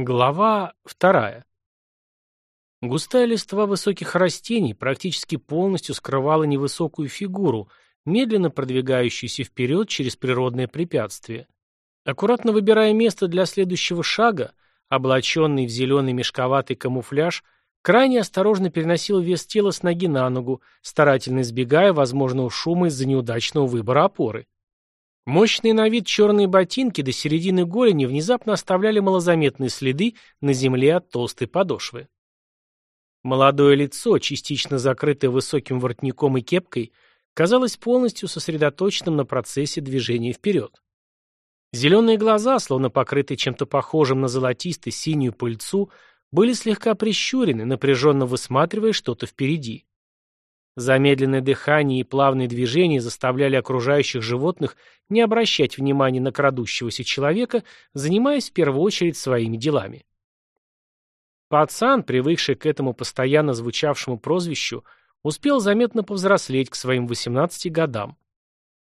Глава вторая. Густая листва высоких растений практически полностью скрывала невысокую фигуру, медленно продвигающуюся вперед через природное препятствие. Аккуратно выбирая место для следующего шага, облаченный в зеленый мешковатый камуфляж, крайне осторожно переносил вес тела с ноги на ногу, старательно избегая возможного шума из-за неудачного выбора опоры. Мощные на вид черные ботинки до середины голени внезапно оставляли малозаметные следы на земле от толстой подошвы. Молодое лицо, частично закрытое высоким воротником и кепкой, казалось полностью сосредоточенным на процессе движения вперед. Зеленые глаза, словно покрытые чем-то похожим на золотисто-синюю пыльцу, были слегка прищурены, напряженно высматривая что-то впереди. Замедленное дыхание и плавные движения заставляли окружающих животных не обращать внимания на крадущегося человека, занимаясь в первую очередь своими делами. Пацан, привыкший к этому постоянно звучавшему прозвищу, успел заметно повзрослеть к своим 18 годам.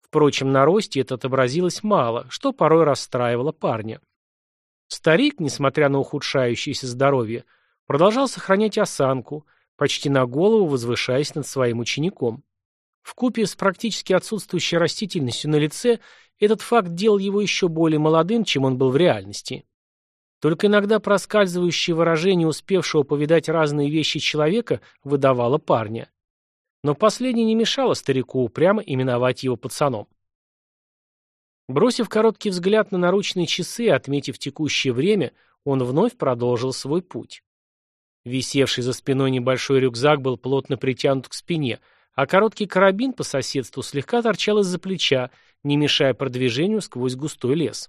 Впрочем, на росте это отобразилось мало, что порой расстраивало парня. Старик, несмотря на ухудшающееся здоровье, продолжал сохранять осанку, почти на голову возвышаясь над своим учеником. Вкупе с практически отсутствующей растительностью на лице, этот факт делал его еще более молодым, чем он был в реальности. Только иногда проскальзывающее выражение успевшего повидать разные вещи человека выдавало парня. Но последнее не мешало старику упрямо именовать его пацаном. Бросив короткий взгляд на наручные часы и отметив текущее время, он вновь продолжил свой путь. Висевший за спиной небольшой рюкзак был плотно притянут к спине, а короткий карабин по соседству слегка торчал из-за плеча, не мешая продвижению сквозь густой лес.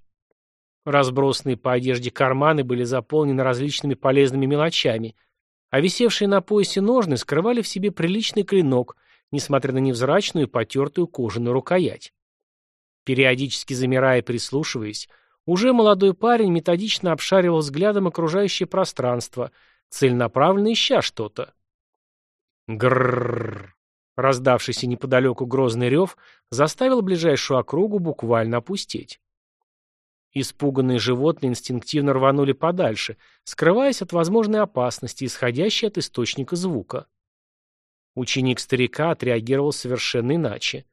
Разбросанные по одежде карманы были заполнены различными полезными мелочами, а висевшие на поясе ножны скрывали в себе приличный клинок, несмотря на невзрачную и потертую кожаную рукоять. Периодически замирая и прислушиваясь, уже молодой парень методично обшаривал взглядом окружающее пространство – целенаправленно ища что-то. Гррррр. Раздавшийся неподалеку грозный рев заставил ближайшую округу буквально опустеть. Испуганные животные инстинктивно рванули подальше, скрываясь от возможной опасности, исходящей от источника звука. Ученик старика отреагировал совершенно иначе.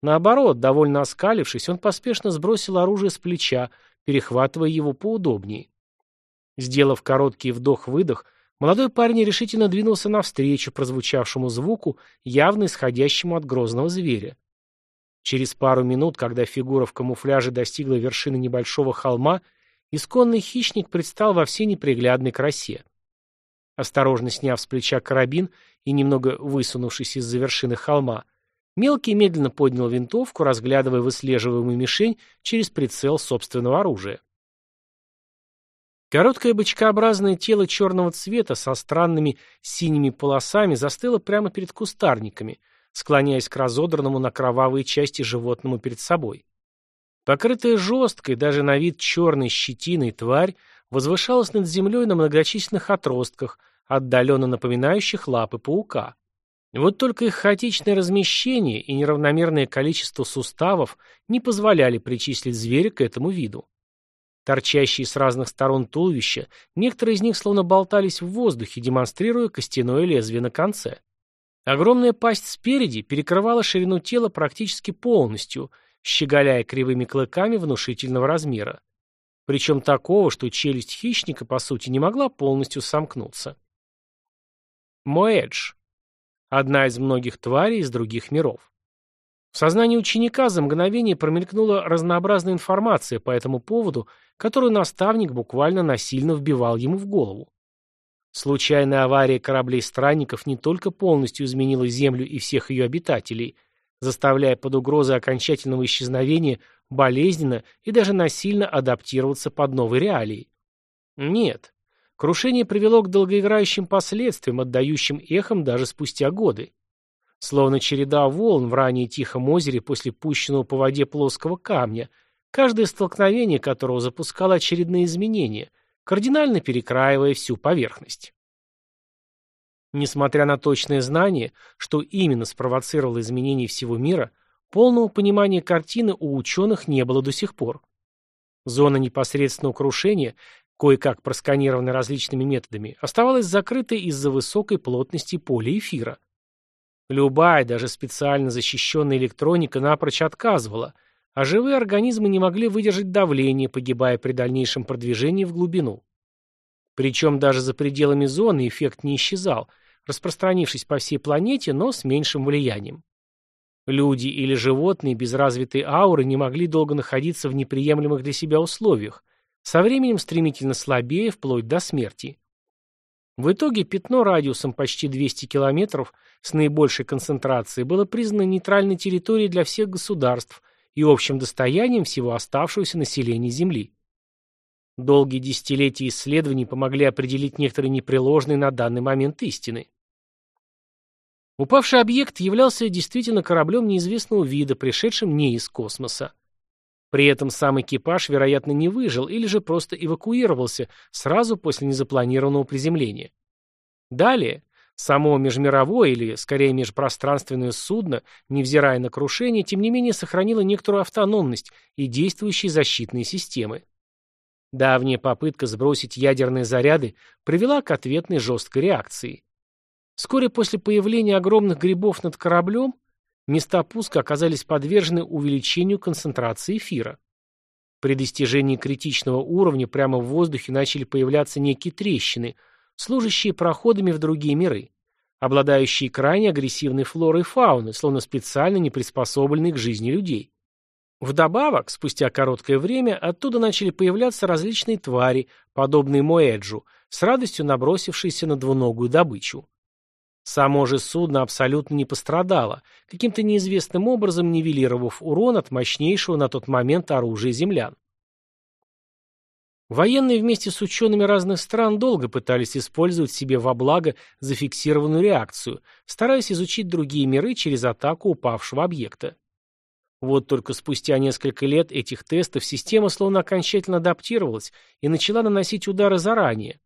Наоборот, довольно оскалившись, он поспешно сбросил оружие с плеча, перехватывая его поудобнее. Сделав короткий вдох-выдох, Молодой парень решительно двинулся навстречу прозвучавшему звуку, явно исходящему от грозного зверя. Через пару минут, когда фигура в камуфляже достигла вершины небольшого холма, исконный хищник предстал во всей неприглядной красе. Осторожно сняв с плеча карабин и немного высунувшись из-за вершины холма, Мелкий медленно поднял винтовку, разглядывая выслеживаемую мишень через прицел собственного оружия. Короткое бычкообразное тело черного цвета со странными синими полосами застыло прямо перед кустарниками, склоняясь к разодранному на кровавые части животному перед собой. Покрытая жесткой, даже на вид черной щетиной тварь возвышалась над землей на многочисленных отростках, отдаленно напоминающих лапы паука. Вот только их хаотичное размещение и неравномерное количество суставов не позволяли причислить зверя к этому виду. Торчащие с разных сторон туловища, некоторые из них словно болтались в воздухе, демонстрируя костяное лезвие на конце. Огромная пасть спереди перекрывала ширину тела практически полностью, щеголяя кривыми клыками внушительного размера. Причем такого, что челюсть хищника, по сути, не могла полностью сомкнуться. Моэдж. Одна из многих тварей из других миров. В сознании ученика за мгновение промелькнула разнообразная информация по этому поводу, которую наставник буквально насильно вбивал ему в голову. Случайная авария кораблей-странников не только полностью изменила Землю и всех ее обитателей, заставляя под угрозой окончательного исчезновения болезненно и даже насильно адаптироваться под новые реалии. Нет, крушение привело к долгоиграющим последствиям, отдающим эхом даже спустя годы. Словно череда волн в ранее тихом озере после пущенного по воде плоского камня, каждое столкновение которого запускало очередные изменения, кардинально перекраивая всю поверхность. Несмотря на точное знание, что именно спровоцировало изменение всего мира, полного понимания картины у ученых не было до сих пор. Зона непосредственного крушения кое-как просканированной различными методами, оставалась закрытой из-за высокой плотности поля эфира. Любая, даже специально защищенная электроника напрочь отказывала, а живые организмы не могли выдержать давление, погибая при дальнейшем продвижении в глубину. Причем даже за пределами зоны эффект не исчезал, распространившись по всей планете, но с меньшим влиянием. Люди или животные без развитой ауры не могли долго находиться в неприемлемых для себя условиях, со временем стремительно слабее, вплоть до смерти. В итоге пятно радиусом почти 200 километров с наибольшей концентрацией было признано нейтральной территорией для всех государств и общим достоянием всего оставшегося населения Земли. Долгие десятилетия исследований помогли определить некоторые непреложные на данный момент истины. Упавший объект являлся действительно кораблем неизвестного вида, пришедшим не из космоса. При этом сам экипаж, вероятно, не выжил или же просто эвакуировался сразу после незапланированного приземления. Далее, само межмировое или, скорее, межпространственное судно, невзирая на крушение, тем не менее сохранило некоторую автономность и действующие защитные системы. Давняя попытка сбросить ядерные заряды привела к ответной жесткой реакции. Вскоре после появления огромных грибов над кораблем места пуска оказались подвержены увеличению концентрации эфира. При достижении критичного уровня прямо в воздухе начали появляться некие трещины, служащие проходами в другие миры, обладающие крайне агрессивной флорой и фауной, словно специально не приспособленные к жизни людей. Вдобавок, спустя короткое время, оттуда начали появляться различные твари, подобные Моэджу, с радостью набросившиеся на двуногую добычу. Само же судно абсолютно не пострадало, каким-то неизвестным образом нивелировав урон от мощнейшего на тот момент оружия землян. Военные вместе с учеными разных стран долго пытались использовать себе во благо зафиксированную реакцию, стараясь изучить другие миры через атаку упавшего объекта. Вот только спустя несколько лет этих тестов система словно окончательно адаптировалась и начала наносить удары заранее,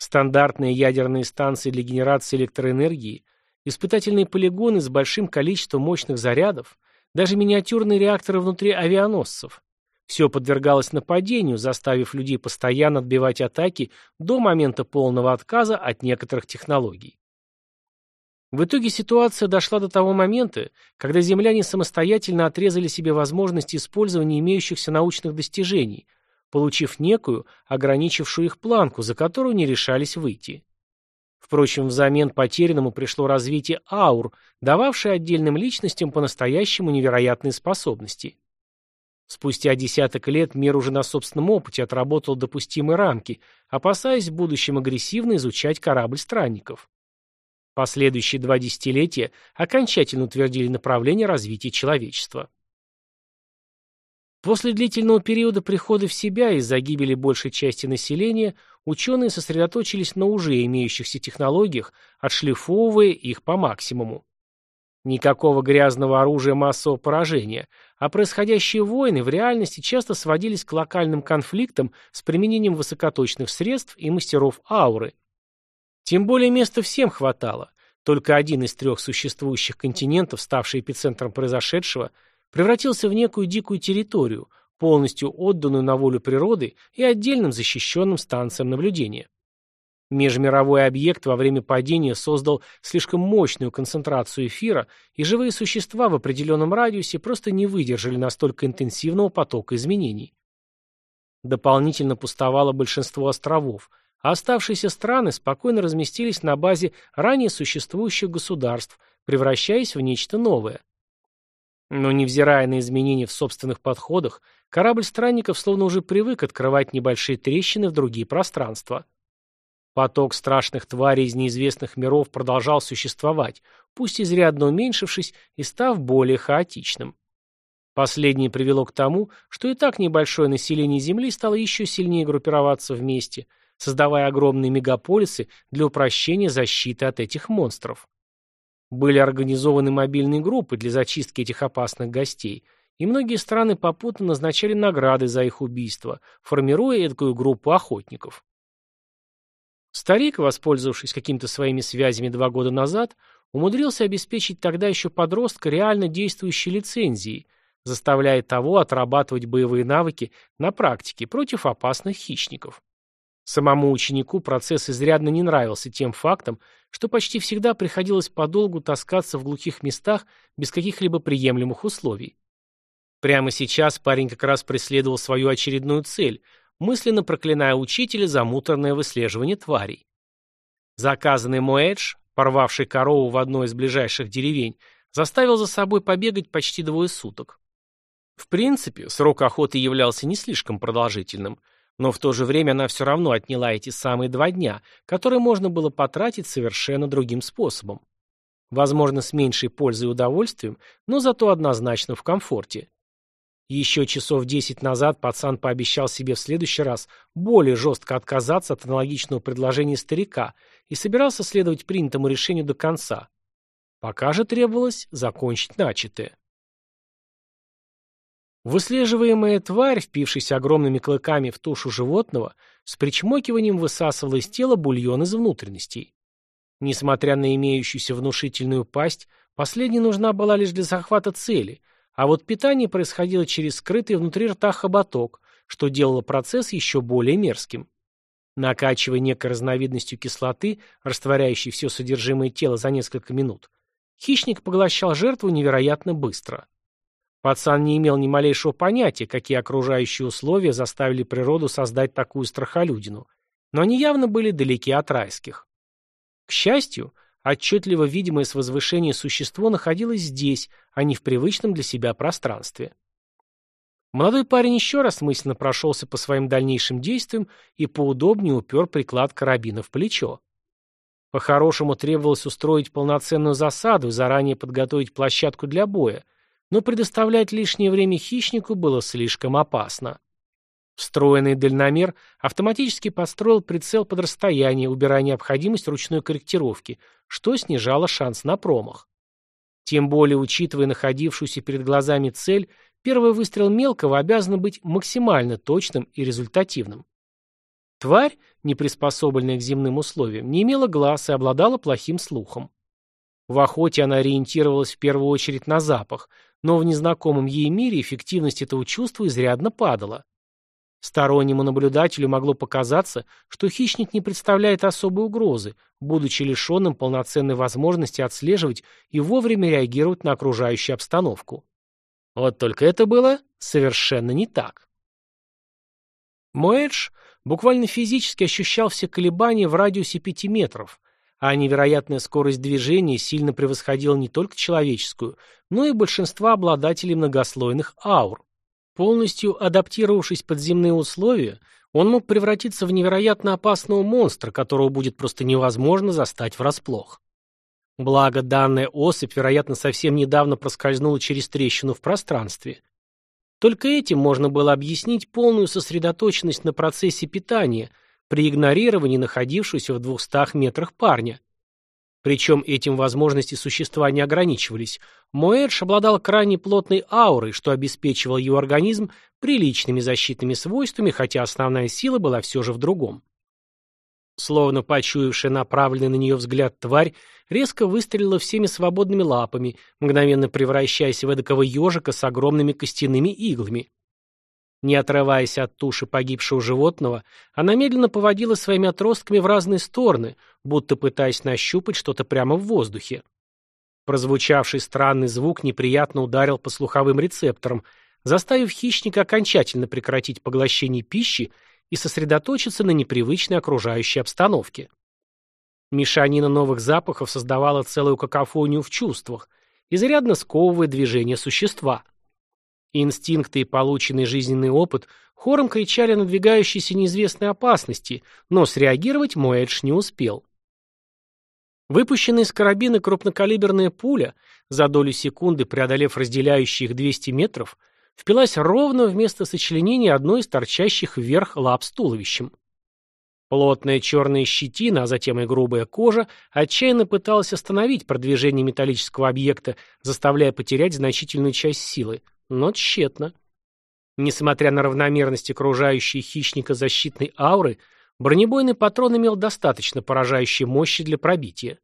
Стандартные ядерные станции для генерации электроэнергии, испытательные полигоны с большим количеством мощных зарядов, даже миниатюрные реакторы внутри авианосцев. Все подвергалось нападению, заставив людей постоянно отбивать атаки до момента полного отказа от некоторых технологий. В итоге ситуация дошла до того момента, когда земляне самостоятельно отрезали себе возможность использования имеющихся научных достижений – получив некую, ограничившую их планку, за которую не решались выйти. Впрочем, взамен потерянному пришло развитие аур, дававшее отдельным личностям по-настоящему невероятные способности. Спустя десяток лет мир уже на собственном опыте отработал допустимые рамки, опасаясь в будущем агрессивно изучать корабль странников. Последующие два десятилетия окончательно утвердили направление развития человечества. После длительного периода прихода в себя из-за гибели большей части населения ученые сосредоточились на уже имеющихся технологиях, отшлифовывая их по максимуму. Никакого грязного оружия массового поражения, а происходящие войны в реальности часто сводились к локальным конфликтам с применением высокоточных средств и мастеров ауры. Тем более места всем хватало. Только один из трех существующих континентов, ставший эпицентром произошедшего – превратился в некую дикую территорию, полностью отданную на волю природы и отдельным защищенным станциям наблюдения. Межмировой объект во время падения создал слишком мощную концентрацию эфира, и живые существа в определенном радиусе просто не выдержали настолько интенсивного потока изменений. Дополнительно пустовало большинство островов, а оставшиеся страны спокойно разместились на базе ранее существующих государств, превращаясь в нечто новое. Но невзирая на изменения в собственных подходах, корабль странников словно уже привык открывать небольшие трещины в другие пространства. Поток страшных тварей из неизвестных миров продолжал существовать, пусть изрядно уменьшившись и став более хаотичным. Последнее привело к тому, что и так небольшое население Земли стало еще сильнее группироваться вместе, создавая огромные мегаполисы для упрощения защиты от этих монстров. Были организованы мобильные группы для зачистки этих опасных гостей, и многие страны попутно назначали награды за их убийство, формируя эдакую группу охотников. Старик, воспользовавшись какими-то своими связями два года назад, умудрился обеспечить тогда еще подростка реально действующей лицензией, заставляя того отрабатывать боевые навыки на практике против опасных хищников. Самому ученику процесс изрядно не нравился тем фактом, что почти всегда приходилось подолгу таскаться в глухих местах без каких-либо приемлемых условий. Прямо сейчас парень как раз преследовал свою очередную цель, мысленно проклиная учителя за муторное выслеживание тварей. Заказанный Моэдж, порвавший корову в одной из ближайших деревень, заставил за собой побегать почти двое суток. В принципе, срок охоты являлся не слишком продолжительным, но в то же время она все равно отняла эти самые два дня, которые можно было потратить совершенно другим способом. Возможно, с меньшей пользой и удовольствием, но зато однозначно в комфорте. Еще часов десять назад пацан пообещал себе в следующий раз более жестко отказаться от аналогичного предложения старика и собирался следовать принятому решению до конца. Пока же требовалось закончить начатое. Выслеживаемая тварь, впившись огромными клыками в тушу животного, с причмокиванием высасывала из тела бульон из внутренностей. Несмотря на имеющуюся внушительную пасть, последняя нужна была лишь для захвата цели, а вот питание происходило через скрытый внутри рта хоботок, что делало процесс еще более мерзким. Накачивая некой разновидностью кислоты, растворяющей все содержимое тела за несколько минут, хищник поглощал жертву невероятно быстро. Пацан не имел ни малейшего понятия, какие окружающие условия заставили природу создать такую страхолюдину, но они явно были далеки от райских. К счастью, Отчетливо видимое с возвышения существо находилось здесь, а не в привычном для себя пространстве. Молодой парень еще раз мысленно прошелся по своим дальнейшим действиям и поудобнее упер приклад карабина в плечо. По-хорошему требовалось устроить полноценную засаду и заранее подготовить площадку для боя, но предоставлять лишнее время хищнику было слишком опасно. Встроенный дальномер автоматически построил прицел под расстояние, убирая необходимость ручной корректировки, что снижало шанс на промах. Тем более, учитывая находившуюся перед глазами цель, первый выстрел мелкого обязан быть максимально точным и результативным. Тварь, не приспособленная к земным условиям, не имела глаз и обладала плохим слухом. В охоте она ориентировалась в первую очередь на запах, но в незнакомом ей мире эффективность этого чувства изрядно падала. Стороннему наблюдателю могло показаться, что хищник не представляет особой угрозы, будучи лишенным полноценной возможности отслеживать и вовремя реагировать на окружающую обстановку. Вот только это было совершенно не так. Моэдж буквально физически ощущал все колебания в радиусе пяти метров, а невероятная скорость движения сильно превосходила не только человеческую, но и большинство обладателей многослойных аур. Полностью адаптировавшись под земные условия, он мог превратиться в невероятно опасного монстра, которого будет просто невозможно застать врасплох. Благо, данная особь, вероятно, совсем недавно проскользнула через трещину в пространстве. Только этим можно было объяснить полную сосредоточенность на процессе питания при игнорировании находившегося в двухстах метрах парня. Причем этим возможности существа не ограничивались. Моэдж обладал крайне плотной аурой, что обеспечивал его организм приличными защитными свойствами, хотя основная сила была все же в другом. Словно почуявшая направленный на нее взгляд тварь, резко выстрелила всеми свободными лапами, мгновенно превращаясь в эдакого ежика с огромными костяными иглами. Не отрываясь от туши погибшего животного, она медленно поводила своими отростками в разные стороны, будто пытаясь нащупать что-то прямо в воздухе. Прозвучавший странный звук неприятно ударил по слуховым рецепторам, заставив хищника окончательно прекратить поглощение пищи и сосредоточиться на непривычной окружающей обстановке. Мешанина новых запахов создавала целую какофонию в чувствах, изрядно сковывая движение существа. Инстинкты и полученный жизненный опыт хором кричали о надвигающейся неизвестной опасности, но среагировать Моэдж не успел. Выпущенная из карабина крупнокалиберная пуля, за долю секунды преодолев разделяющие их 200 метров, впилась ровно в место сочленения одной из торчащих вверх лап с туловищем. Плотная черная щетина, а затем и грубая кожа, отчаянно пыталась остановить продвижение металлического объекта, заставляя потерять значительную часть силы, но тщетно. Несмотря на равномерность окружающей хищника защитной ауры, бронебойный патрон имел достаточно поражающей мощи для пробития.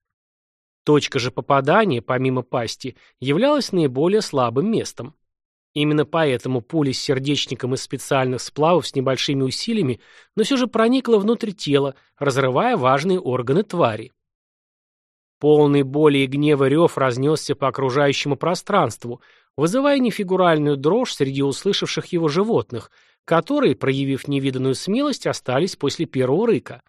Точка же попадания, помимо пасти, являлась наиболее слабым местом. Именно поэтому пуля с сердечником из специальных сплавов с небольшими усилиями, но все же проникла внутрь тела, разрывая важные органы твари. Полный боли и гнева рев разнесся по окружающему пространству, вызывая нефигуральную дрожь среди услышавших его животных, которые, проявив невиданную смелость, остались после первого рыка.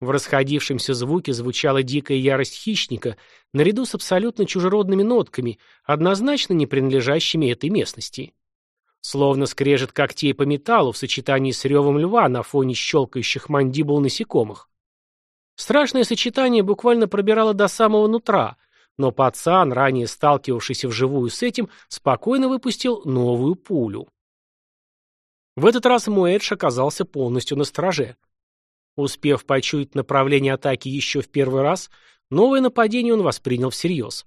В расходившемся звуке звучала дикая ярость хищника, наряду с абсолютно чужеродными нотками, однозначно не принадлежащими этой местности. Словно скрежет когтей по металлу в сочетании с ревом льва на фоне щелкающих мандибул насекомых. Страшное сочетание буквально пробирало до самого нутра, но пацан, ранее сталкивавшийся вживую с этим, спокойно выпустил новую пулю. В этот раз Муэдж оказался полностью на страже. Успев почуять направление атаки еще в первый раз, новое нападение он воспринял всерьез.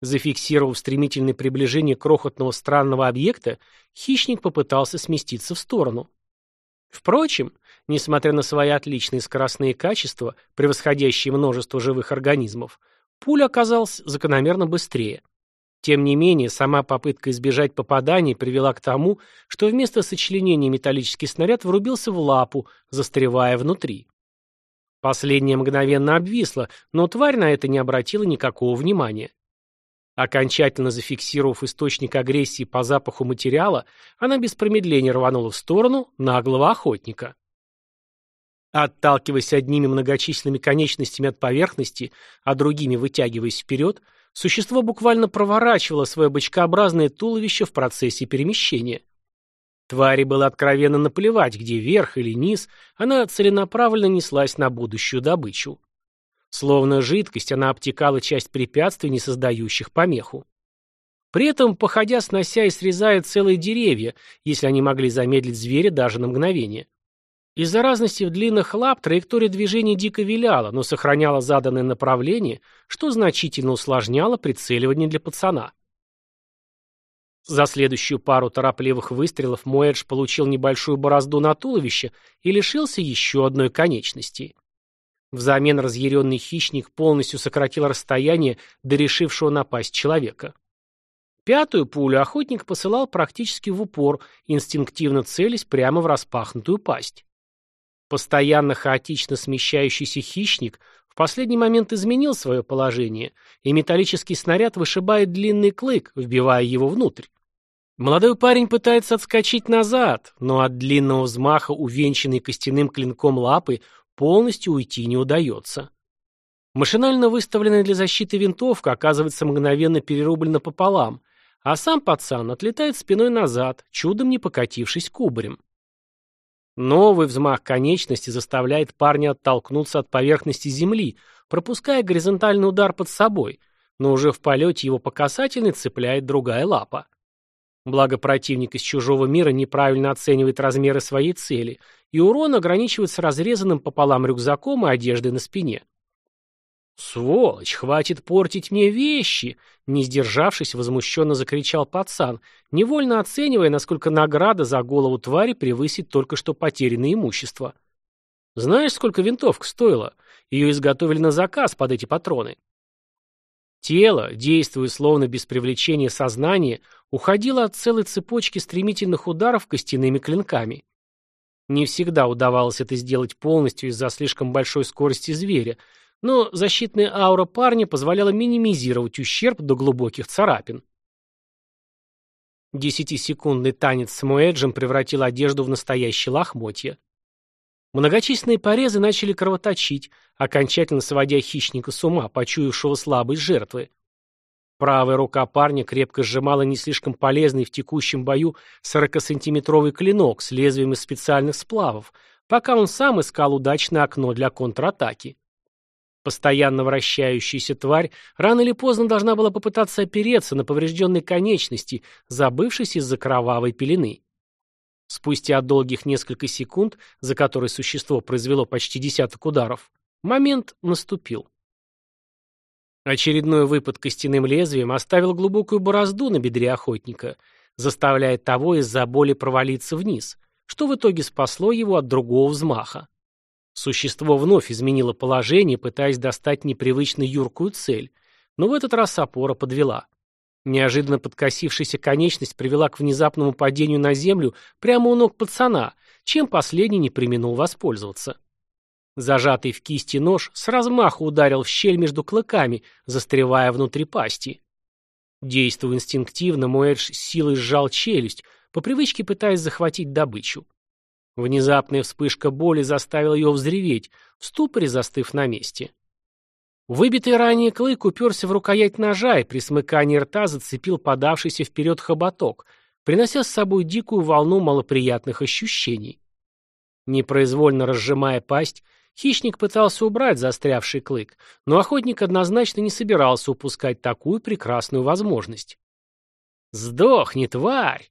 Зафиксировав стремительное приближение крохотного странного объекта, хищник попытался сместиться в сторону. Впрочем, несмотря на свои отличные скоростные качества, превосходящие множество живых организмов, пуля оказалась закономерно быстрее. Тем не менее, сама попытка избежать попадания привела к тому, что вместо сочленения металлический снаряд врубился в лапу, застревая внутри. Последняя мгновенно обвисла, но тварь на это не обратила никакого внимания. Окончательно зафиксировав источник агрессии по запаху материала, она без промедления рванула в сторону наглого охотника. Отталкиваясь одними многочисленными конечностями от поверхности, а другими вытягиваясь вперед, Существо буквально проворачивало свое бочкообразное туловище в процессе перемещения. Твари было откровенно наплевать, где верх или низ, она целенаправленно неслась на будущую добычу. Словно жидкость, она обтекала часть препятствий, не создающих помеху. При этом, походя, снося и срезая целые деревья, если они могли замедлить зверя даже на мгновение. Из-за разности в длинных лап траектория движения дико виляла, но сохраняла заданное направление, что значительно усложняло прицеливание для пацана. За следующую пару торопливых выстрелов Моэдж получил небольшую борозду на туловище и лишился еще одной конечности. Взамен разъяренный хищник полностью сократил расстояние до решившего напасть человека. Пятую пулю охотник посылал практически в упор, инстинктивно целясь прямо в распахнутую пасть. Постоянно хаотично смещающийся хищник в последний момент изменил свое положение, и металлический снаряд вышибает длинный клык, вбивая его внутрь. Молодой парень пытается отскочить назад, но от длинного взмаха, увенчанной костяным клинком лапы, полностью уйти не удается. Машинально выставленная для защиты винтовка оказывается мгновенно перерублена пополам, а сам пацан отлетает спиной назад, чудом не покатившись кубарем. Новый взмах конечности заставляет парня оттолкнуться от поверхности земли, пропуская горизонтальный удар под собой, но уже в полете его по касательной цепляет другая лапа. Благо противник из чужого мира неправильно оценивает размеры своей цели, и урон ограничивается разрезанным пополам рюкзаком и одеждой на спине. «Сволочь, хватит портить мне вещи!» Не сдержавшись, возмущенно закричал пацан, невольно оценивая, насколько награда за голову твари превысит только что потерянное имущество. «Знаешь, сколько винтовка стоила? Ее изготовили на заказ под эти патроны». Тело, действуя словно без привлечения сознания, уходило от целой цепочки стремительных ударов костяными клинками. Не всегда удавалось это сделать полностью из-за слишком большой скорости зверя, но защитная аура парня позволяла минимизировать ущерб до глубоких царапин. Десятисекундный танец с Муэджем превратил одежду в настоящее лохмотье. Многочисленные порезы начали кровоточить, окончательно сводя хищника с ума, почуявшего слабость жертвы. Правая рука парня крепко сжимала не слишком полезный в текущем бою 40-сантиметровый клинок с лезвием из специальных сплавов, пока он сам искал удачное окно для контратаки. Постоянно вращающаяся тварь рано или поздно должна была попытаться опереться на поврежденной конечности, забывшись из-за кровавой пелены. Спустя долгих несколько секунд, за которые существо произвело почти десяток ударов, момент наступил. Очередной выпад костяным лезвием оставил глубокую борозду на бедре охотника, заставляя того из-за боли провалиться вниз, что в итоге спасло его от другого взмаха. Существо вновь изменило положение, пытаясь достать непривычно юркую цель, но в этот раз опора подвела. Неожиданно подкосившаяся конечность привела к внезапному падению на землю прямо у ног пацана, чем последний не применил воспользоваться. Зажатый в кисти нож с размаху ударил в щель между клыками, застревая внутри пасти. Действуя инстинктивно, Муэдж силой сжал челюсть, по привычке пытаясь захватить добычу. Внезапная вспышка боли заставила ее взреветь, в ступоре застыв на месте. Выбитый ранее клык уперся в рукоять ножа и при смыкании рта зацепил подавшийся вперед хоботок, принося с собой дикую волну малоприятных ощущений. Непроизвольно разжимая пасть, хищник пытался убрать застрявший клык, но охотник однозначно не собирался упускать такую прекрасную возможность. «Сдохни, тварь!»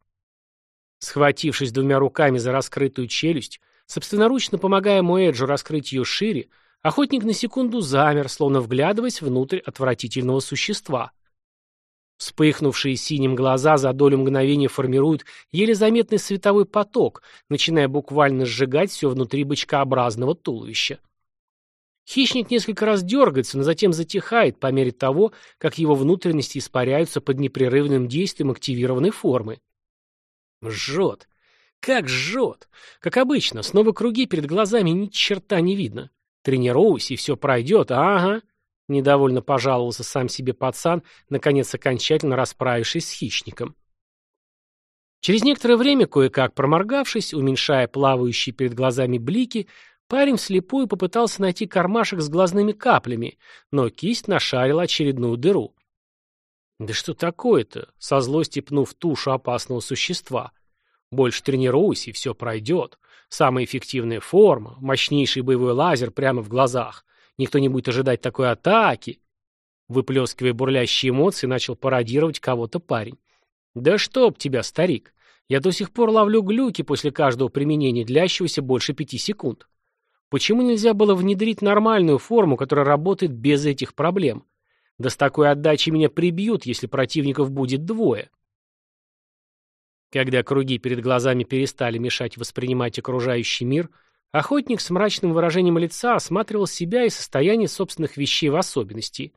Схватившись двумя руками за раскрытую челюсть, собственноручно помогая Муэджу раскрыть ее шире, Охотник на секунду замер, словно вглядываясь внутрь отвратительного существа. Вспыхнувшие синим глаза за долю мгновения формируют еле заметный световой поток, начиная буквально сжигать все внутри бычкообразного туловища. Хищник несколько раз дергается, но затем затихает по мере того, как его внутренности испаряются под непрерывным действием активированной формы. Жжет. Как жжет. Как обычно, снова круги перед глазами ни черта не видно. Тренируйся, и все пройдет, ага. Недовольно пожаловался сам себе пацан, наконец окончательно расправившись с хищником. Через некоторое время, кое-как проморгавшись, уменьшая плавающие перед глазами блики, парень вслепую попытался найти кармашек с глазными каплями, но кисть нашарила очередную дыру. «Да что такое-то?» — со злости пнув тушу опасного существа. «Больше тренируйся, и все пройдет. Самая эффективная форма, мощнейший боевой лазер прямо в глазах. Никто не будет ожидать такой атаки. Выплескивая бурлящие эмоции, начал пародировать кого-то парень. «Да чтоб тебя, старик! Я до сих пор ловлю глюки после каждого применения, длящегося больше пяти секунд. Почему нельзя было внедрить нормальную форму, которая работает без этих проблем? Да с такой отдачей меня прибьют, если противников будет двое». Когда круги перед глазами перестали мешать воспринимать окружающий мир, охотник с мрачным выражением лица осматривал себя и состояние собственных вещей в особенности.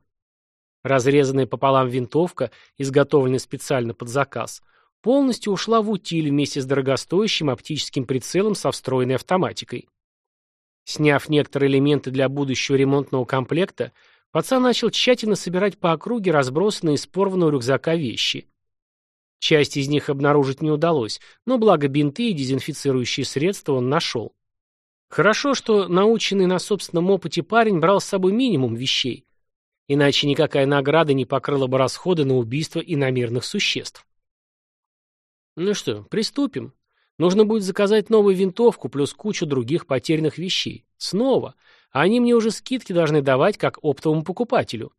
Разрезанная пополам винтовка, изготовленная специально под заказ, полностью ушла в утиль вместе с дорогостоящим оптическим прицелом со встроенной автоматикой. Сняв некоторые элементы для будущего ремонтного комплекта, пацан начал тщательно собирать по округе разбросанные из порванного рюкзака вещи. Часть из них обнаружить не удалось, но благо бинты и дезинфицирующие средства он нашел. Хорошо, что наученный на собственном опыте парень брал с собой минимум вещей. Иначе никакая награда не покрыла бы расходы на убийство иномерных существ. Ну что, приступим. Нужно будет заказать новую винтовку плюс кучу других потерянных вещей. Снова. Они мне уже скидки должны давать как оптовому покупателю.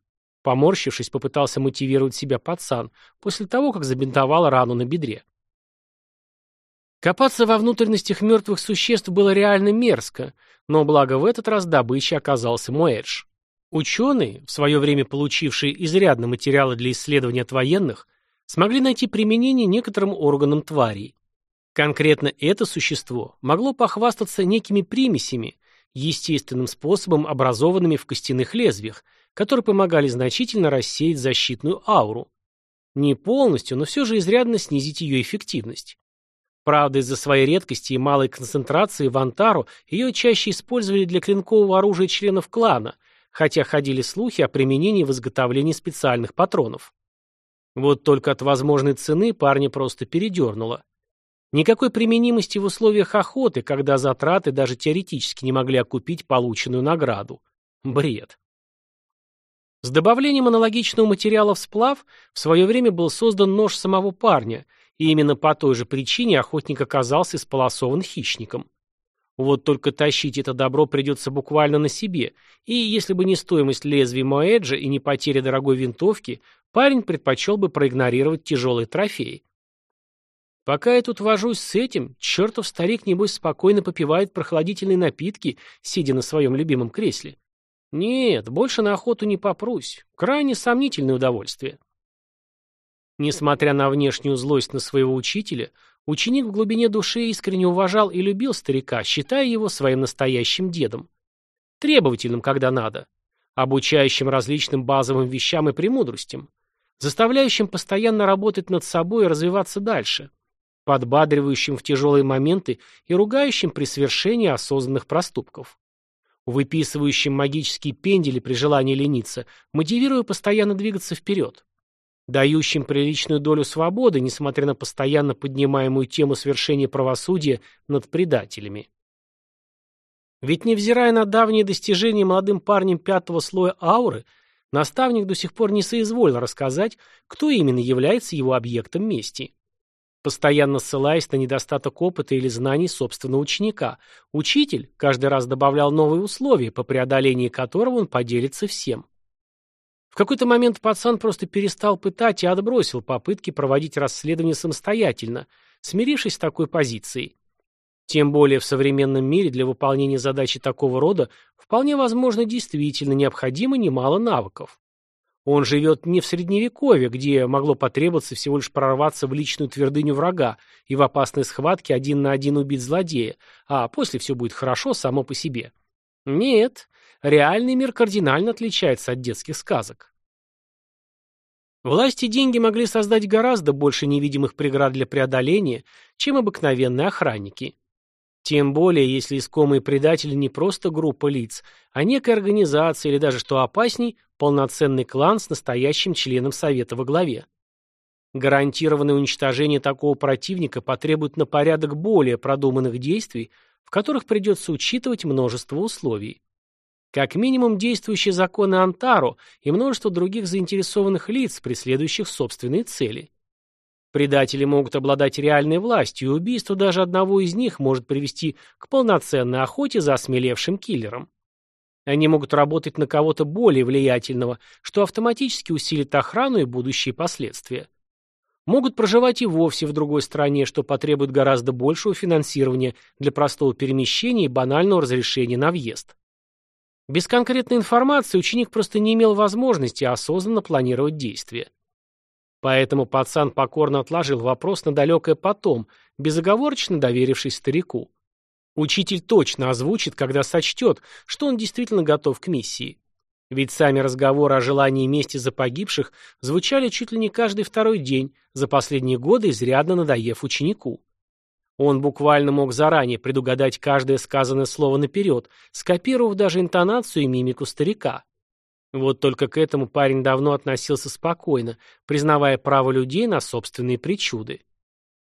Поморщившись, попытался мотивировать себя пацан, после того, как забинтовал рану на бедре. Копаться во внутренностях мертвых существ было реально мерзко, но благо в этот раз добычей оказался Муэдж. Ученые, в свое время получившие изрядно материалы для исследования от военных, смогли найти применение некоторым органам тварей. Конкретно это существо могло похвастаться некими примесями, естественным способом образованными в костяных лезвиях, которые помогали значительно рассеять защитную ауру. Не полностью, но все же изрядно снизить ее эффективность. Правда, из-за своей редкости и малой концентрации в Антару ее чаще использовали для клинкового оружия членов клана, хотя ходили слухи о применении в изготовлении специальных патронов. Вот только от возможной цены парня просто передернуло. Никакой применимости в условиях охоты, когда затраты даже теоретически не могли окупить полученную награду. Бред. С добавлением аналогичного материала в сплав в свое время был создан нож самого парня, и именно по той же причине охотник оказался исполосован хищником. Вот только тащить это добро придется буквально на себе, и если бы не стоимость лезвия Моэджа и не потеря дорогой винтовки, парень предпочел бы проигнорировать тяжелые трофеи. Пока я тут вожусь с этим, чертов старик, небось, спокойно попивает прохладительные напитки, сидя на своем любимом кресле. Нет, больше на охоту не попрусь. Крайне сомнительное удовольствие. Несмотря на внешнюю злость на своего учителя, ученик в глубине души искренне уважал и любил старика, считая его своим настоящим дедом. Требовательным, когда надо. Обучающим различным базовым вещам и премудростям. заставляющим постоянно работать над собой и развиваться дальше, подбадривающим в тяжелые моменты и ругающим при совершении осознанных проступков, выписывающим магические пендели при желании лениться, мотивируя постоянно двигаться вперед, дающим приличную долю свободы, несмотря на постоянно поднимаемую тему совершения правосудия над предателями. Ведь невзирая на давние достижения молодым парнем пятого слоя ауры, наставник до сих пор не соизволил рассказать, кто именно является его объектом мести. Постоянно ссылаясь на недостаток опыта или знаний собственного ученика, учитель каждый раз добавлял новые условия, по преодолении которого он поделится всем. В какой-то момент пацан просто перестал пытать и отбросил попытки проводить расследование самостоятельно, смирившись с такой позицией. Тем более в современном мире для выполнения задачи такого рода вполне возможно действительно необходимо немало навыков. Он живет не в средневековье, где могло потребоваться всего лишь прорваться в личную твердыню врага и в опасной схватке один на один убить злодея, а после все будет хорошо само по себе. Нет, реальный мир кардинально отличается от детских сказок. Власть и деньги могли создать гораздо больше невидимых преград для преодоления, чем обыкновенные охранники. Тем более, если искомые предатели не просто группа лиц, а некая организация или даже, что опасней, полноценный клан с настоящим членом Совета во главе. Гарантированное уничтожение такого противника потребует на порядок более продуманных действий, в которых придется учитывать множество условий. Как минимум действующие законы Антаро и множество других заинтересованных лиц, преследующих собственные цели. Предатели могут обладать реальной властью, и убийство даже одного из них может привести к полноценной охоте за осмелевшим киллером. Они могут работать на кого-то более влиятельного, что автоматически усилит охрану и будущие последствия. Могут проживать и вовсе в другой стране, что потребует гораздо большего финансирования для простого перемещения и банального разрешения на въезд. Без конкретной информации ученик просто не имел возможности осознанно планировать действия. Поэтому пацан покорно отложил вопрос на далекое потом, безоговорочно доверившись старику. Учитель точно озвучит, когда сочтет, что он действительно готов к миссии. Ведь сами разговоры о желании мести за погибших звучали чуть ли не каждый второй день, за последние годы изрядно надоев ученику. Он буквально мог заранее предугадать каждое сказанное слово наперед, скопировав даже интонацию и мимику старика. Вот только к этому парень давно относился спокойно, признавая право людей на собственные причуды.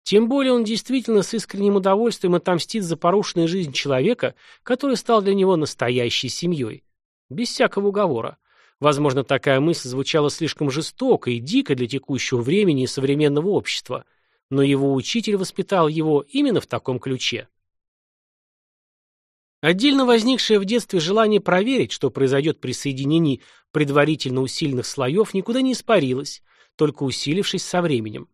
Тем более он действительно с искренним удовольствием отомстит за порушенную жизнь человека, который стал для него настоящей семьей. Без всякого уговора. Возможно, такая мысль звучала слишком жестоко и дико для текущего времени и современного общества, но его учитель воспитал его именно в таком ключе. Отдельно возникшее в детстве желание проверить, что произойдет при соединении предварительно усиленных слоев, никуда не испарилось, только усилившись со временем.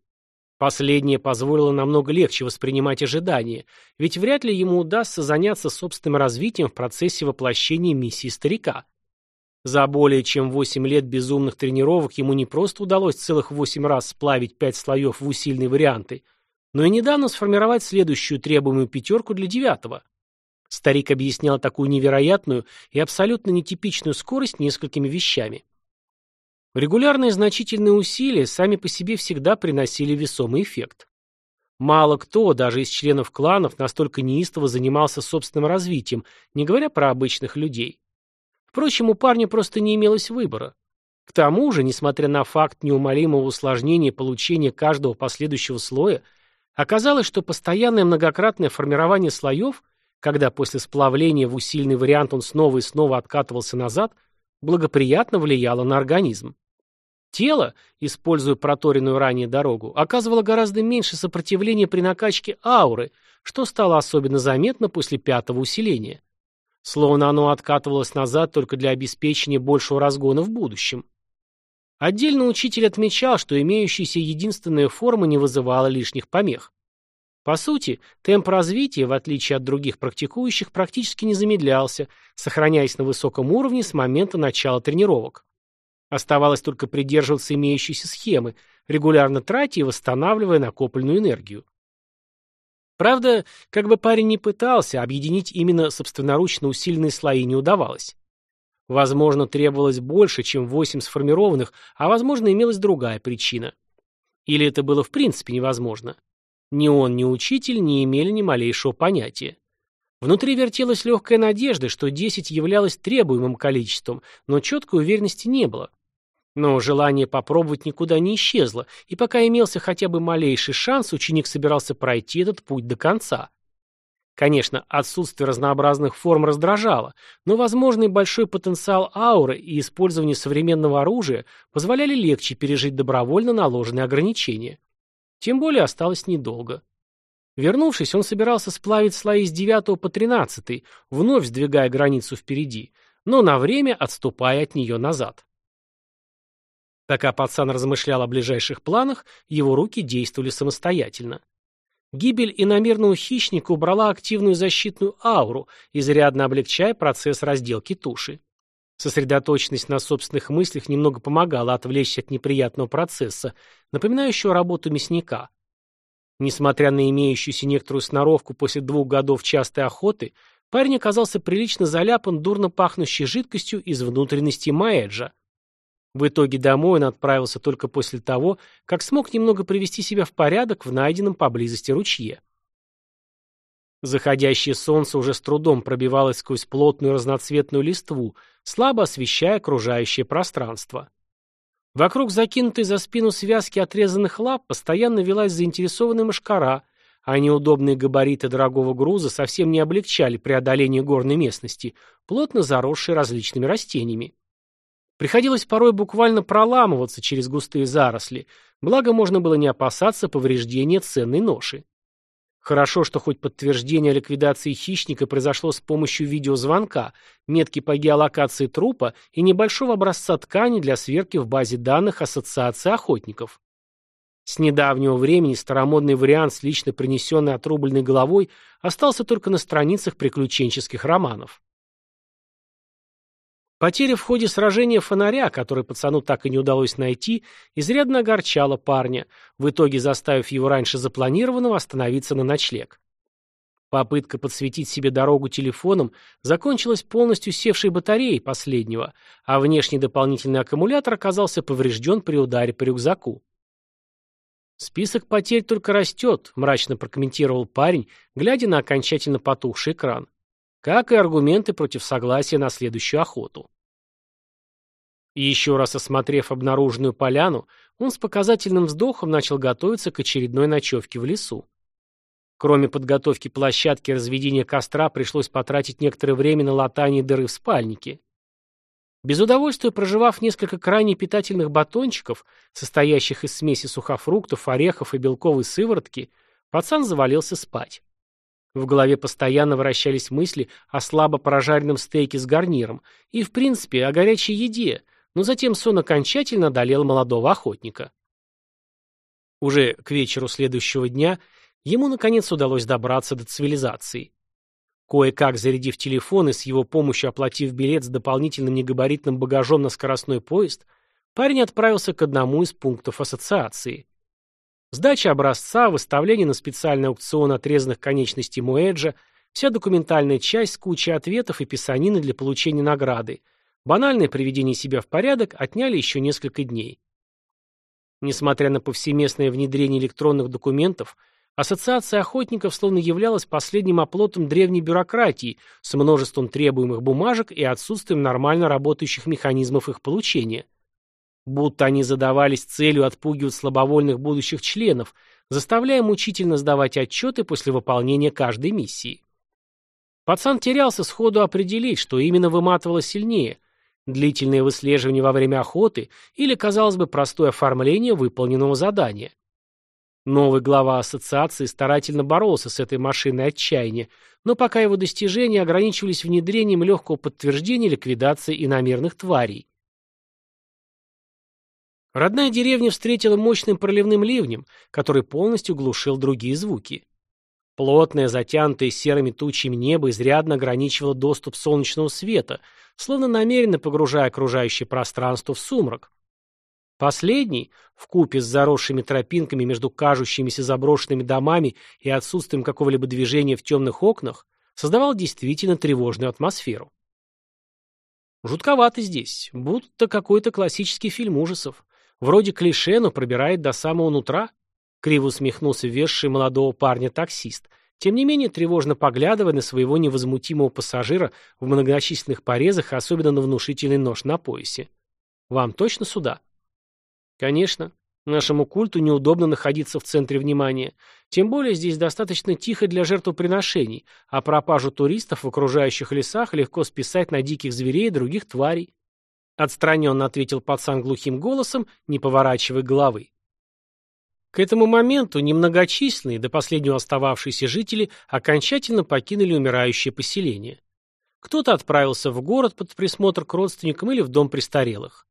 Последнее позволило намного легче воспринимать ожидания, ведь вряд ли ему удастся заняться собственным развитием в процессе воплощения миссии старика. За более чем 8 лет безумных тренировок ему не просто удалось целых 8 раз сплавить 5 слоев в усиленные варианты, но и недавно сформировать следующую требуемую пятерку для девятого. Старик объяснял такую невероятную и абсолютно нетипичную скорость несколькими вещами. Регулярные значительные усилия сами по себе всегда приносили весомый эффект. Мало кто, даже из членов кланов, настолько неистово занимался собственным развитием, не говоря про обычных людей. Впрочем, у парня просто не имелось выбора. К тому же, несмотря на факт неумолимого усложнения получения каждого последующего слоя, оказалось, что постоянное многократное формирование слоев когда после сплавления в усиленный вариант он снова и снова откатывался назад, благоприятно влияло на организм. Тело, используя проторенную ранее дорогу, оказывало гораздо меньше сопротивления при накачке ауры, что стало особенно заметно после пятого усиления. Словно оно откатывалось назад только для обеспечения большего разгона в будущем. Отдельно учитель отмечал, что имеющаяся единственная форма не вызывала лишних помех. По сути, темп развития, в отличие от других практикующих, практически не замедлялся, сохраняясь на высоком уровне с момента начала тренировок. Оставалось только придерживаться имеющейся схемы, регулярно тратя и восстанавливая накопленную энергию. Правда, как бы парень ни пытался, объединить именно собственноручно усиленные слои не удавалось. Возможно, требовалось больше, чем восемь сформированных, а возможно, имелась другая причина. Или это было в принципе невозможно. Ни он, ни учитель не имели ни малейшего понятия. Внутри вертелась легкая надежда, что 10 являлось требуемым количеством, но четкой уверенности не было. Но желание попробовать никуда не исчезло, и пока имелся хотя бы малейший шанс, ученик собирался пройти этот путь до конца. Конечно, отсутствие разнообразных форм раздражало, но возможный большой потенциал ауры и использование современного оружия позволяли легче пережить добровольно наложенные ограничения. Тем более осталось недолго. Вернувшись, он собирался сплавить слои с 9 по 13, вновь сдвигая границу впереди, но на время отступая от нее назад. Пока пацан размышлял о ближайших планах, его руки действовали самостоятельно. Гибель иномерного хищника убрала активную защитную ауру, изрядно облегчая процесс разделки туши. Сосредоточенность на собственных мыслях немного помогала отвлечься от неприятного процесса, напоминающего работу мясника. Несмотря на имеющуюся некоторую сноровку после двух годов частой охоты, парень оказался прилично заляпан дурно пахнущей жидкостью из внутренности Маэджа. В итоге домой он отправился только после того, как смог немного привести себя в порядок в найденном поблизости ручье. Заходящее солнце уже с трудом пробивалось сквозь плотную разноцветную листву, слабо освещая окружающее пространство. Вокруг закинутой за спину связки отрезанных лап постоянно велась заинтересованная мошкара, а неудобные габариты дорогого груза совсем не облегчали преодоление горной местности, плотно заросшей различными растениями. Приходилось порой буквально проламываться через густые заросли, благо можно было не опасаться повреждения ценной ноши. Хорошо, что хоть подтверждение ликвидации хищника произошло с помощью видеозвонка, метки по геолокации трупа и небольшого образца ткани для сверки в базе данных Ассоциации охотников. С недавнего времени старомодный вариант с лично принесенной отрубленной головой остался только на страницах приключенческих романов. Потеря в ходе сражения фонаря, который пацану так и не удалось найти, изрядно огорчала парня, в итоге заставив его раньше запланированного остановиться на ночлег. Попытка подсветить себе дорогу телефоном закончилась полностью севшей батареей последнего, а внешний дополнительный аккумулятор оказался поврежден при ударе по рюкзаку. «Список потерь только растет», — мрачно прокомментировал парень, глядя на окончательно потухший экран как и аргументы против согласия на следующую охоту. Еще раз осмотрев обнаруженную поляну, он с показательным вздохом начал готовиться к очередной ночевке в лесу. Кроме подготовки площадки разведения костра, пришлось потратить некоторое время на латание дыры в спальнике. Без удовольствия проживав несколько крайне питательных батончиков, состоящих из смеси сухофруктов, орехов и белковой сыворотки, пацан завалился спать. В голове постоянно вращались мысли о слабо прожаренном стейке с гарниром и, в принципе, о горячей еде, но затем сон окончательно одолел молодого охотника. Уже к вечеру следующего дня ему, наконец, удалось добраться до цивилизации. Кое-как зарядив телефон и с его помощью оплатив билет с дополнительным негабаритным багажом на скоростной поезд, парень отправился к одному из пунктов ассоциации. Сдача образца, выставление на специальный аукцион отрезанных конечностей Муэджа, вся документальная часть с кучей ответов и писанины для получения награды, банальное приведение себя в порядок отняли еще несколько дней. Несмотря на повсеместное внедрение электронных документов, Ассоциация охотников словно являлась последним оплотом древней бюрократии с множеством требуемых бумажек и отсутствием нормально работающих механизмов их получения – Будто они задавались целью отпугивать слабовольных будущих членов, заставляя мучительно сдавать отчеты после выполнения каждой миссии. Пацан терялся сходу определить, что именно выматывало сильнее – длительное выслеживание во время охоты или, казалось бы, простое оформление выполненного задания. Новый глава ассоциации старательно боролся с этой машиной отчаяния, но пока его достижения ограничивались внедрением легкого подтверждения ликвидации иномерных тварей. Родная деревня встретила мощным проливным ливнем, который полностью глушил другие звуки. Плотное, затянутое серыми тучами небо изрядно ограничивало доступ солнечного света, словно намеренно погружая окружающее пространство в сумрак. Последний, вкупе с заросшими тропинками между кажущимися заброшенными домами и отсутствием какого-либо движения в темных окнах, создавал действительно тревожную атмосферу. Жутковато здесь, будто какой-то классический фильм ужасов. Вроде клише, но пробирает до самого нутра. Криво усмехнулся весший молодого парня таксист, тем не менее тревожно поглядывая на своего невозмутимого пассажира в многочисленных порезах, особенно на внушительный нож на поясе. «Вам точно сюда?» «Конечно. Нашему культу неудобно находиться в центре внимания. Тем более здесь достаточно тихо для жертвоприношений, а пропажу туристов в окружающих лесах легко списать на диких зверей и других тварей. Отстраненно ответил пацан глухим голосом, не поворачивая головы. К этому моменту немногочисленные, до последнего остававшиеся жители окончательно покинули умирающее поселение. Кто-то отправился в город под присмотр к родственникам или в дом престарелых.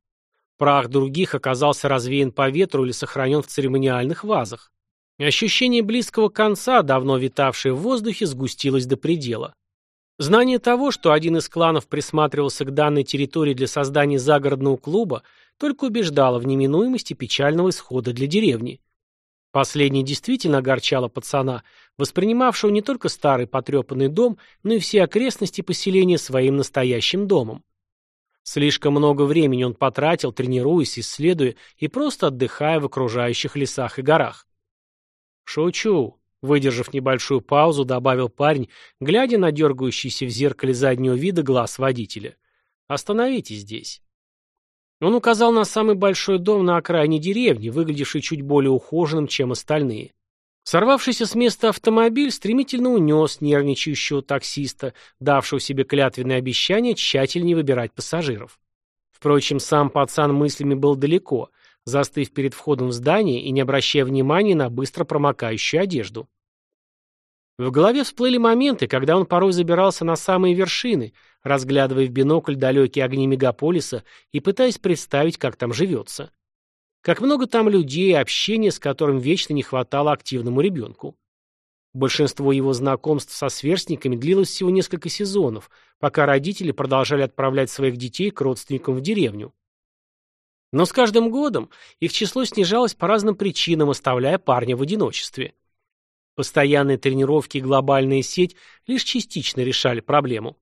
Прах других оказался развеян по ветру или сохранен в церемониальных вазах. Ощущение близкого конца, давно витавшее в воздухе, сгустилось до предела. Знание того, что один из кланов присматривался к данной территории для создания загородного клуба, только убеждало в неминуемости печального исхода для деревни. Последнее действительно огорчало пацана, воспринимавшего не только старый потрепанный дом, но и все окрестности поселения своим настоящим домом. Слишком много времени он потратил, тренируясь, исследуя и просто отдыхая в окружающих лесах и горах. «Шучу», — выдержав небольшую паузу, добавил парень, глядя на дергающийся в зеркале заднего вида глаз водителя. «Остановитесь здесь». Он указал на самый большой дом на окраине деревни, выглядевший чуть более ухоженным, чем остальные. Сорвавшийся с места автомобиль стремительно унес нервничающего таксиста, давшего себе клятвенное обещание тщательнее выбирать пассажиров. Впрочем, сам пацан мыслями был далеко, застыв перед входом в здание и не обращая внимания на быстро промокающую одежду. В голове всплыли моменты, когда он порой забирался на самые вершины, разглядывая в бинокль далекие огни мегаполиса и пытаясь представить, как там живется. Как много там людей, общения с которым вечно не хватало активному ребенку. Большинство его знакомств со сверстниками длилось всего несколько сезонов, пока родители продолжали отправлять своих детей к родственникам в деревню. Но с каждым годом их число снижалось по разным причинам, оставляя парня в одиночестве. Постоянные тренировки и глобальная сеть лишь частично решали проблему.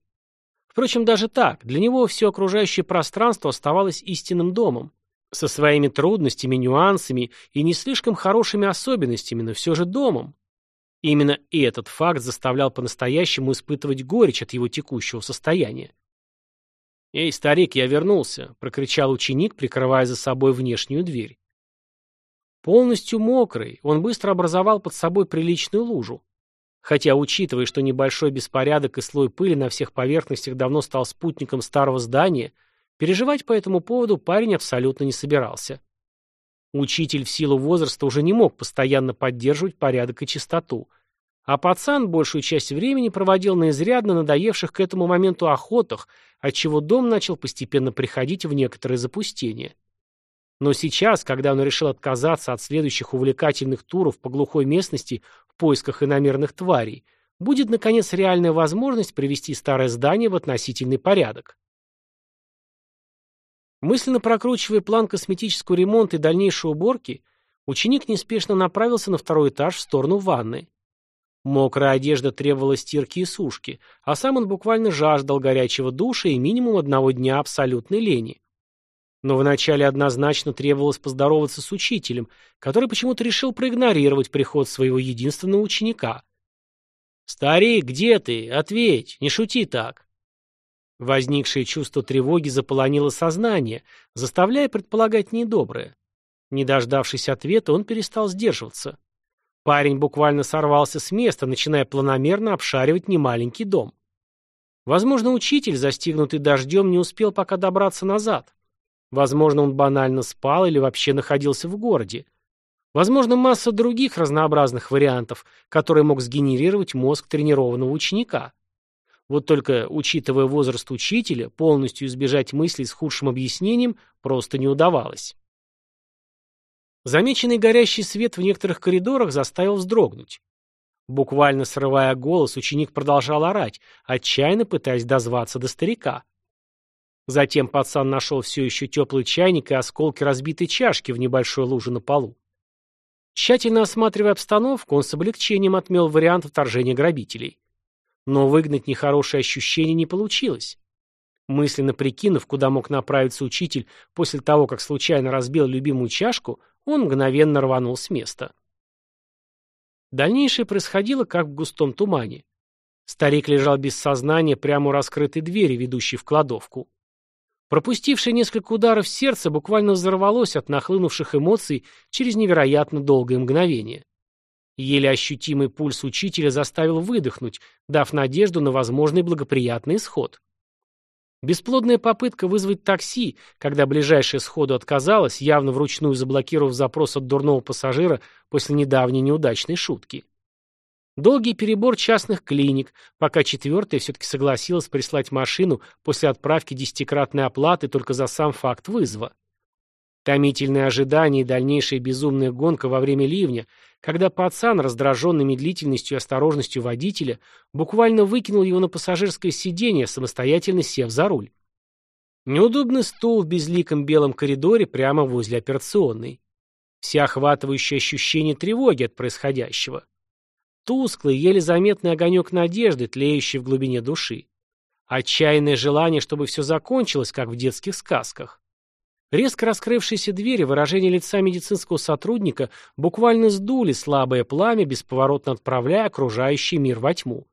Впрочем, даже так, для него все окружающее пространство оставалось истинным домом со своими трудностями, нюансами и не слишком хорошими особенностями, но все же домом. Именно этот факт заставлял по-настоящему испытывать горечь от его текущего состояния. «Эй, старик, я вернулся!» — прокричал ученик, прикрывая за собой внешнюю дверь. Полностью мокрый, он быстро образовал под собой приличную лужу. Хотя, учитывая, что небольшой беспорядок и слой пыли на всех поверхностях давно стал спутником старого здания — Переживать по этому поводу парень абсолютно не собирался. Учитель в силу возраста уже не мог постоянно поддерживать порядок и чистоту, а пацан большую часть времени проводил на изрядно надоевших к этому моменту охотах, отчего дом начал постепенно приходить в некоторое запустение. Но сейчас, когда он решил отказаться от следующих увлекательных туров по глухой местности в поисках иномерных тварей, будет, наконец, реальная возможность привести старое здание в относительный порядок. Мысленно прокручивая план косметического ремонта и дальнейшей уборки, ученик неспешно направился на второй этаж в сторону ванны. Мокрая одежда требовала стирки и сушки, а сам он буквально жаждал горячего душа и минимум одного дня абсолютной лени. Но вначале однозначно требовалось поздороваться с учителем, который почему-то решил проигнорировать приход своего единственного ученика. «Старик, где ты? Ответь, не шути так!» Возникшее чувство тревоги заполонило сознание, заставляя предполагать недоброе. Не дождавшись ответа, он перестал сдерживаться. Парень буквально сорвался с места, начиная планомерно обшаривать немаленький дом. Возможно, учитель, застигнутый дождем, не успел пока добраться назад. Возможно, он банально спал или вообще находился в городе. Возможно, масса других разнообразных вариантов, которые мог сгенерировать мозг тренированного ученика. Вот только, учитывая возраст учителя, полностью избежать мыслей с худшим объяснением просто не удавалось. Замеченный горящий свет в некоторых коридорах заставил вздрогнуть. Буквально срывая голос, ученик продолжал орать, отчаянно пытаясь дозваться до старика. Затем пацан нашел все еще теплый чайник и осколки разбитой чашки в небольшой луже на полу. Тщательно осматривая обстановку, он с облегчением отмел вариант вторжения грабителей. Но выгнать нехорошее ощущение не получилось. Мысленно прикинув, куда мог направиться учитель после того, как случайно разбил любимую чашку, он мгновенно рванул с места. Дальнейшее происходило, как в густом тумане. Старик лежал без сознания прямо у раскрытой двери, ведущей в кладовку. Пропустившее несколько ударов сердце буквально взорвалось от нахлынувших эмоций через невероятно долгое мгновение. Еле ощутимый пульс учителя заставил выдохнуть, дав надежду на возможный благоприятный исход. Бесплодная попытка вызвать такси, когда ближайшее сходу отказалось, явно вручную заблокировав запрос от дурного пассажира после недавней неудачной шутки. Долгий перебор частных клиник, пока четвертая все-таки согласилась прислать машину после отправки десятикратной оплаты только за сам факт вызова. Томительное ожидание и дальнейшая безумная гонка во время ливня, когда пацан, раздраженный медлительностью и осторожностью водителя, буквально выкинул его на пассажирское сиденье, самостоятельно сев за руль. Неудобный стул в безликом белом коридоре прямо возле операционной. Всеохватывающее ощущение тревоги от происходящего. Тусклый, еле заметный огонек надежды, тлеющий в глубине души. Отчаянное желание, чтобы все закончилось, как в детских сказках. Резко раскрывшиеся двери, выражение лица медицинского сотрудника буквально сдули слабое пламя, бесповоротно отправляя окружающий мир во тьму.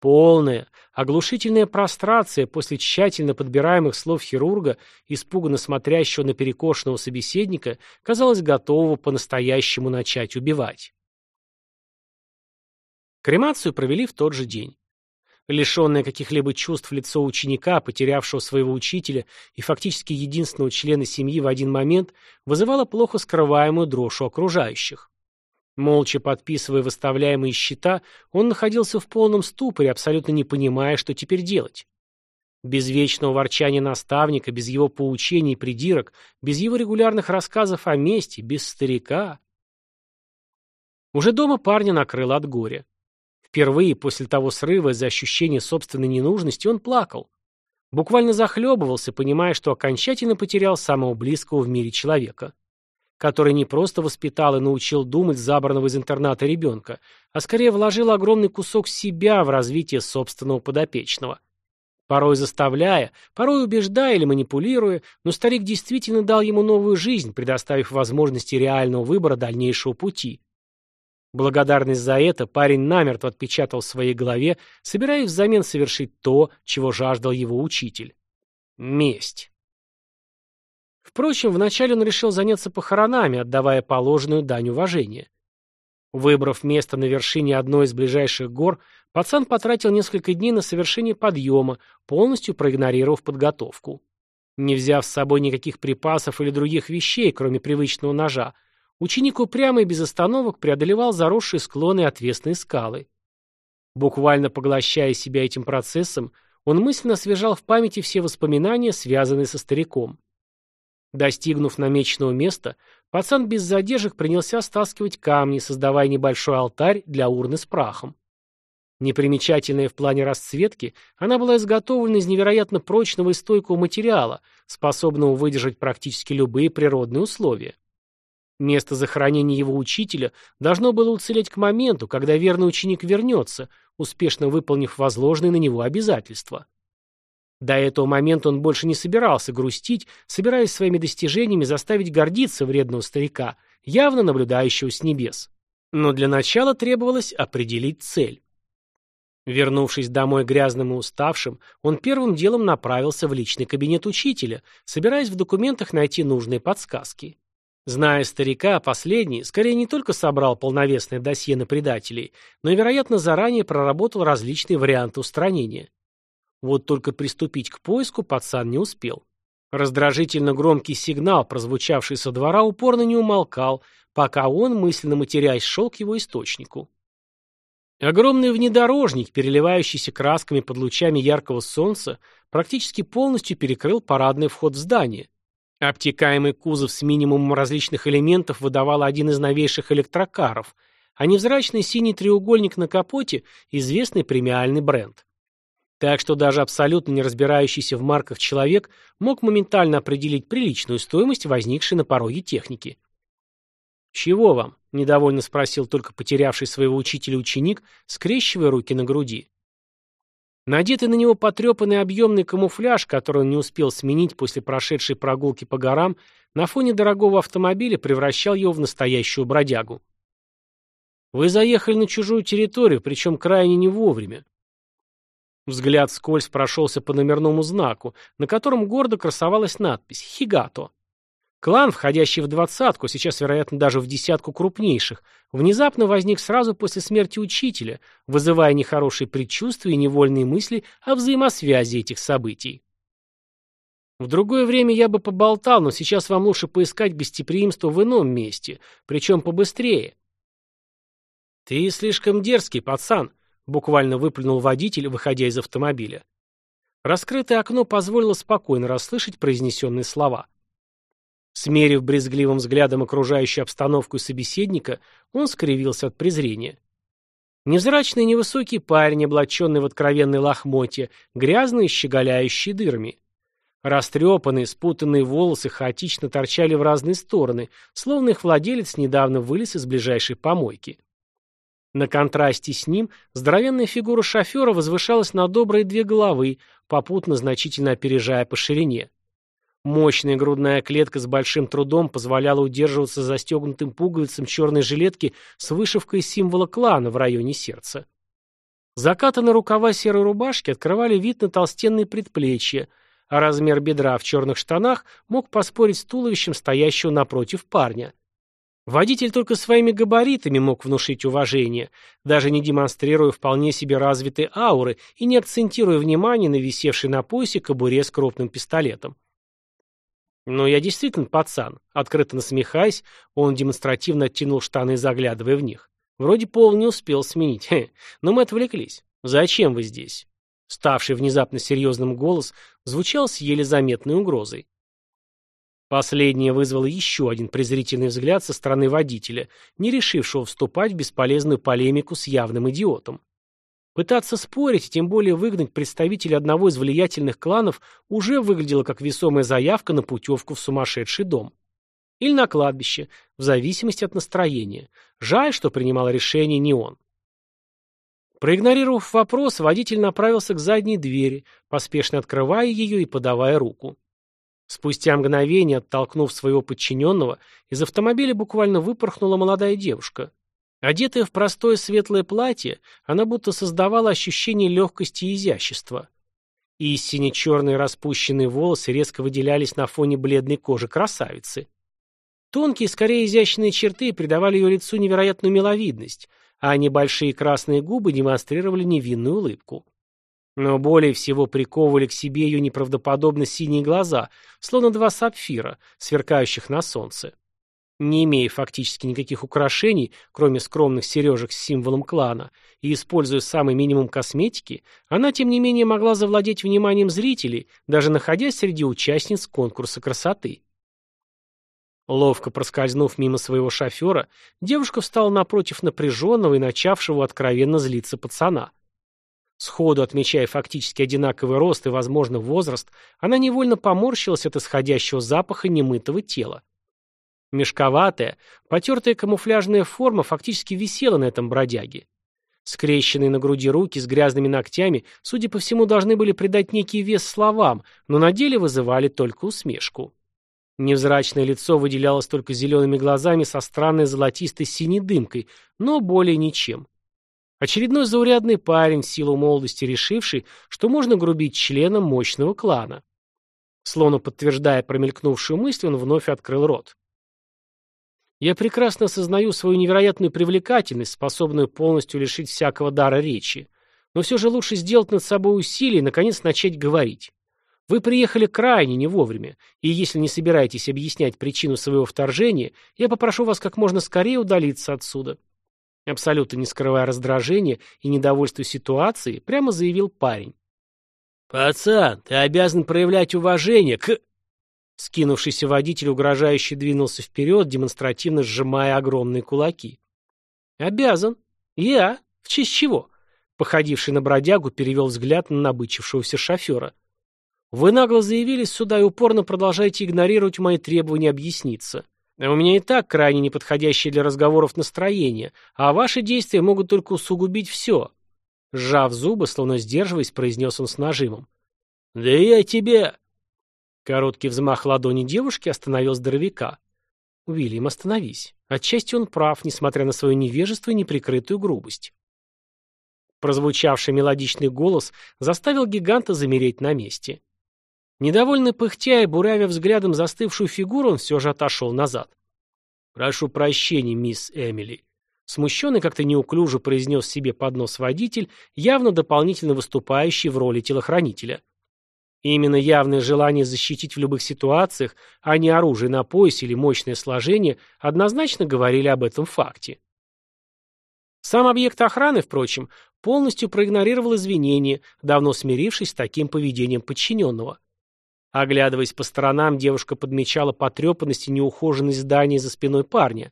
Полная, оглушительная прострация после тщательно подбираемых слов хирурга, испуганно смотрящего на перекошенного собеседника, казалось готового по-настоящему начать убивать. Кремацию провели в тот же день. Лишенное каких-либо чувств лицо ученика, потерявшего своего учителя и фактически единственного члена семьи в один момент, вызывало плохо скрываемую дрожь у окружающих. Молча подписывая выставляемые счета, он находился в полном ступоре, абсолютно не понимая, что теперь делать. Без вечного ворчания наставника, без его поучений и придирок, без его регулярных рассказов о мести, без старика. Уже дома парня накрыло от горя. Впервые после того срыва из-за ощущения собственной ненужности он плакал. Буквально захлебывался, понимая, что окончательно потерял самого близкого в мире человека, который не просто воспитал и научил думать забранного из интерната ребенка, а скорее вложил огромный кусок себя в развитие собственного подопечного. Порой заставляя, порой убеждая или манипулируя, но старик действительно дал ему новую жизнь, предоставив возможности реального выбора дальнейшего пути. Благодарность за это парень намертво отпечатал в своей голове, собираясь взамен совершить то, чего жаждал его учитель. Месть. Впрочем, вначале он решил заняться похоронами, отдавая положенную дань уважения. Выбрав место на вершине одной из ближайших гор, пацан потратил несколько дней на совершение подъема, полностью проигнорировав подготовку. Не взяв с собой никаких припасов или других вещей, кроме привычного ножа, Ученик упрямо и без остановок преодолевал заросшие склоны и отвесные скалы. Буквально поглощая себя этим процессом, он мысленно освежал в памяти все воспоминания, связанные со стариком. Достигнув намеченного места, пацан без задержек принялся стаскивать камни, создавая небольшой алтарь для урны с прахом. Непримечательная в плане расцветки, она была изготовлена из невероятно прочного и стойкого материала, способного выдержать практически любые природные условия. Место захоронения его учителя должно было уцелеть к моменту, когда верный ученик вернется, успешно выполнив возложенные на него обязательства. До этого момента он больше не собирался грустить, собираясь своими достижениями заставить гордиться вредного старика, явно наблюдающего с небес. Но для начала требовалось определить цель. Вернувшись домой грязным и уставшим, он первым делом направился в личный кабинет учителя, собираясь в документах найти нужные подсказки. Зная старика, последний скорее не только собрал полновесное досье на предателей, но и, вероятно, заранее проработал различные варианты устранения. Вот только приступить к поиску пацан не успел. Раздражительно громкий сигнал, прозвучавший со двора, упорно не умолкал, пока он, мысленно матерясь, шел к его источнику. Огромный внедорожник, переливающийся красками под лучами яркого солнца, практически полностью перекрыл парадный вход в здание. Обтекаемый кузов с минимумом различных элементов выдавал один из новейших электрокаров, а невзрачный синий треугольник на капоте – известный премиальный бренд. Так что даже абсолютно не разбирающийся в марках человек мог моментально определить приличную стоимость возникшей на пороге техники. «Чего вам?» – недовольно спросил только потерявший своего учителя ученик, скрещивая руки на груди. Надетый на него потрепанный объемный камуфляж, который он не успел сменить после прошедшей прогулки по горам, на фоне дорогого автомобиля превращал его в настоящую бродягу. Вы заехали на чужую территорию, причем крайне не вовремя. Взгляд скользь прошелся по номерному знаку, на котором гордо красовалась надпись «Хигато». Клан, входящий в двадцатку, сейчас, вероятно, даже в десятку крупнейших, внезапно возник сразу после смерти учителя, вызывая нехорошие предчувствия и невольные мысли о взаимосвязи этих событий. В другое время я бы поболтал, но сейчас вам лучше поискать гостеприимство в ином месте, причем побыстрее. «Ты слишком дерзкий, пацан», — буквально выплюнул водитель, выходя из автомобиля. Раскрытое окно позволило спокойно расслышать произнесенные слова. Смерив брезгливым взглядом окружающую обстановку собеседника, он скривился от презрения. Невзрачный невысокий парень, облаченный в откровенной лохмотье, грязный и щеголяющий дырами. Растрепанные, спутанные волосы хаотично торчали в разные стороны, словно их владелец недавно вылез из ближайшей помойки. На контрасте с ним здоровенная фигура шофера возвышалась на добрые две головы, попутно значительно опережая по ширине. Мощная грудная клетка с большим трудом позволяла удерживаться застегнутым пуговицем черной жилетки с вышивкой символа клана в районе сердца. Закатанные рукава серой рубашки открывали вид на толстенные предплечья, а размер бедра в черных штанах мог поспорить с туловищем стоящего напротив парня. Водитель только своими габаритами мог внушить уважение, даже не демонстрируя вполне себе развитой ауры и не акцентируя внимание на висевшей на поясе кобуре с крупным пистолетом. Но я действительно пацан. Открыто насмехаясь, он демонстративно оттянул штаны, заглядывая в них. Вроде пол не успел сменить. Но мы отвлеклись. Зачем вы здесь? Ставший внезапно серьезным голос звучал с еле заметной угрозой. Последнее вызвало еще один презрительный взгляд со стороны водителя, не решившего вступать в бесполезную полемику с явным идиотом. Пытаться спорить, тем более выгнать представителя одного из влиятельных кланов, уже выглядело как весомая заявка на путевку в сумасшедший дом. Или на кладбище, в зависимости от настроения. Жаль, что принимал решение не он. Проигнорировав вопрос, водитель направился к задней двери, поспешно открывая ее и подавая руку. Спустя мгновение, оттолкнув своего подчиненного, из автомобиля буквально выпорхнула молодая девушка. Одетая в простое светлое платье, она будто создавала ощущение легкости и изящества. И сине-черные распущенные волосы резко выделялись на фоне бледной кожи красавицы. Тонкие, скорее изящные черты придавали ее лицу невероятную миловидность, а небольшие красные губы демонстрировали невинную улыбку. Но более всего приковывали к себе ее неправдоподобно синие глаза, словно два сапфира, сверкающих на солнце. Не имея фактически никаких украшений, кроме скромных сережек с символом клана, и используя самый минимум косметики, она, тем не менее, могла завладеть вниманием зрителей, даже находясь среди участниц конкурса красоты. Ловко проскользнув мимо своего шофера, девушка встала напротив напряженного и начавшего откровенно злиться пацана. Сходу отмечая фактически одинаковый рост и, возможно, возраст, она невольно поморщилась от исходящего запаха немытого тела. Мешковатая, потертая камуфляжная форма фактически висела на этом бродяге. Скрещенные на груди руки с грязными ногтями, судя по всему, должны были придать некий вес словам, но на деле вызывали только усмешку. Невзрачное лицо выделялось только зелеными глазами со странной золотистой синей дымкой, но более ничем. Очередной заурядный парень, в силу молодости решивший, что можно грубить членам мощного клана. Словно подтверждая промелькнувшую мысль, он вновь открыл рот. Я прекрасно осознаю свою невероятную привлекательность, способную полностью лишить всякого дара речи. Но все же лучше сделать над собой усилие и, наконец, начать говорить. Вы приехали крайне не вовремя, и если не собираетесь объяснять причину своего вторжения, я попрошу вас как можно скорее удалиться отсюда. Абсолютно не скрывая раздражения и недовольства ситуацией, прямо заявил парень. «Пацан, ты обязан проявлять уважение к...» Скинувшийся водитель угрожающе двинулся вперед, демонстративно сжимая огромные кулаки. «Обязан. Я? В честь чего?» Походивший на бродягу перевел взгляд на набычившегося шофера. «Вы нагло заявились сюда и упорно продолжаете игнорировать мои требования объясниться. У меня и так крайне неподходящее для разговоров настроение, а ваши действия могут только усугубить все. Сжав зубы, словно сдерживаясь, произнес он с нажимом. «Да я тебе...» Короткий взмах ладони девушки остановил здоровяка. «Уильям, остановись. Отчасти он прав, несмотря на свое невежество и неприкрытую грубость». Прозвучавший мелодичный голос заставил гиганта замереть на месте. Недовольно пыхтя и буравя взглядом застывшую фигуру, он все же отошел назад. «Прошу прощения, мисс Эмили». Смущенный как-то неуклюже произнес себе под нос водитель, явно дополнительно выступающий в роли телохранителя. И именно явное желание защитить в любых ситуациях, а не оружие на поясе или мощное сложение, однозначно говорили об этом факте. Сам объект охраны, впрочем, полностью проигнорировал извинения, давно смирившись с таким поведением подчиненного. Оглядываясь по сторонам, девушка подмечала потрепанность и неухоженность здания за спиной парня.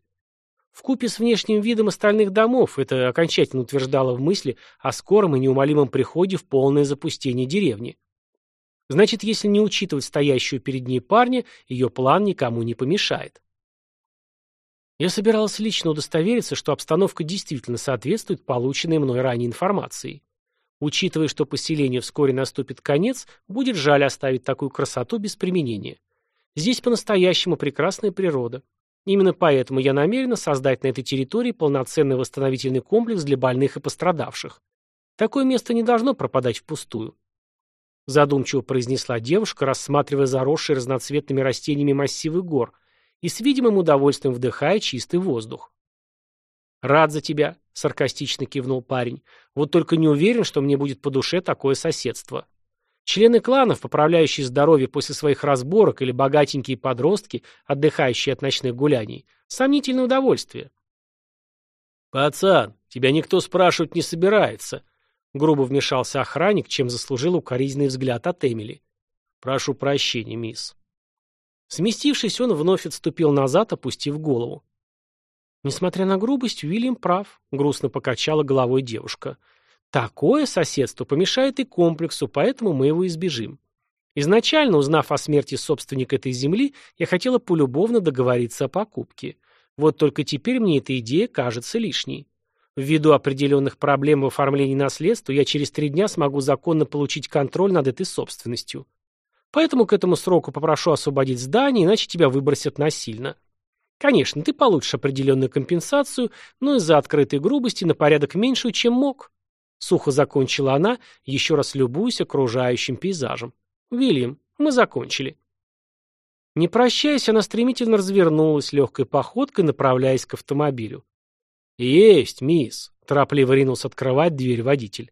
Вкупе с внешним видом остальных домов это окончательно утверждало в мысли о скором и неумолимом приходе в полное запустение деревни. Значит, если не учитывать стоящую перед ней парня, ее план никому не помешает. Я собиралась лично удостовериться, что обстановка действительно соответствует полученной мной ранее информации. Учитывая, что поселению вскоре наступит конец, будет жаль оставить такую красоту без применения. Здесь по-настоящему прекрасная природа. Именно поэтому я намерена создать на этой территории полноценный восстановительный комплекс для больных и пострадавших. Такое место не должно пропадать впустую. Задумчиво произнесла девушка, рассматривая заросшие разноцветными растениями массивы гор и с видимым удовольствием вдыхая чистый воздух. «Рад за тебя», — саркастично кивнул парень. «Вот только не уверен, что мне будет по душе такое соседство. Члены кланов, поправляющие здоровье после своих разборок, или богатенькие подростки, отдыхающие от ночных гуляний, сомнительное удовольствие». «Пацан, тебя никто спрашивать не собирается», — грубо вмешался охранник, чем заслужил укоризненный взгляд от Эмили. «Прошу прощения, мисс». Сместившись, он вновь отступил назад, опустив голову. Несмотря на грубость, Уильям прав, грустно покачала головой девушка. Такое соседство помешает и комплексу, поэтому мы его избежим. Изначально, узнав о смерти собственника этой земли, я хотела полюбовно договориться о покупке. Вот только теперь мне эта идея кажется лишней. Ввиду определенных проблем в оформлении наследства, я через три дня смогу законно получить контроль над этой собственностью. Поэтому к этому сроку попрошу освободить здание, иначе тебя выбросят насильно. Конечно, ты получишь определенную компенсацию, но из-за открытой грубости на порядок меньшую, чем мог. Сухо закончила она, еще раз любуясь окружающим пейзажем. «Вильям, мы закончили». Не прощаясь, она стремительно развернулась легкой походкой, направляясь к автомобилю. «Есть, мисс», — торопливо ринулся открывать дверь водитель.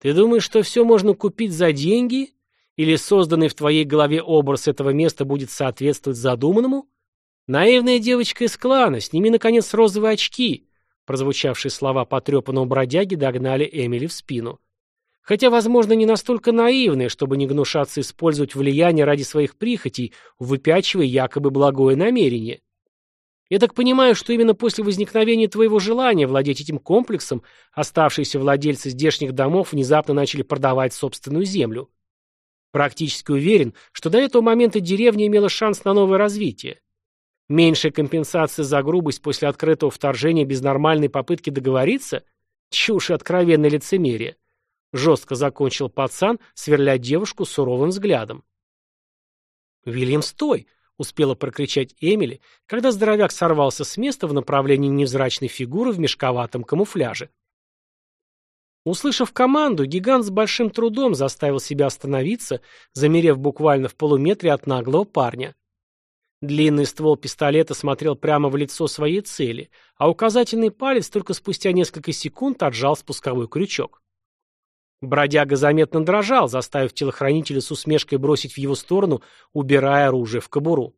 «Ты думаешь, что все можно купить за деньги? Или созданный в твоей голове образ этого места будет соответствовать задуманному?» «Наивная девочка из клана, сними, наконец, розовые очки!» Прозвучавшие слова потрепанного бродяги догнали Эмили в спину. Хотя, возможно, не настолько наивные, чтобы не гнушаться использовать влияние ради своих прихотей, выпячивая якобы благое намерение. Я так понимаю, что именно после возникновения твоего желания владеть этим комплексом оставшиеся владельцы здешних домов внезапно начали продавать собственную землю. Практически уверен, что до этого момента деревня имела шанс на новое развитие. Меньшая компенсация за грубость после открытого вторжения без нормальной попытки договориться? Чушь и откровенное лицемерие. Жестко закончил пацан, сверля девушку суровым взглядом. «Вильям, стой!» — успела прокричать Эмили, когда здоровяк сорвался с места в направлении невзрачной фигуры в мешковатом камуфляже. Услышав команду, гигант с большим трудом заставил себя остановиться, замерев буквально в полуметре от наглого парня. Длинный ствол пистолета смотрел прямо в лицо своей цели, а указательный палец только спустя несколько секунд отжал спусковой крючок. Бродяга заметно дрожал, заставив телохранителя с усмешкой бросить в его сторону, убирая оружие в кобуру.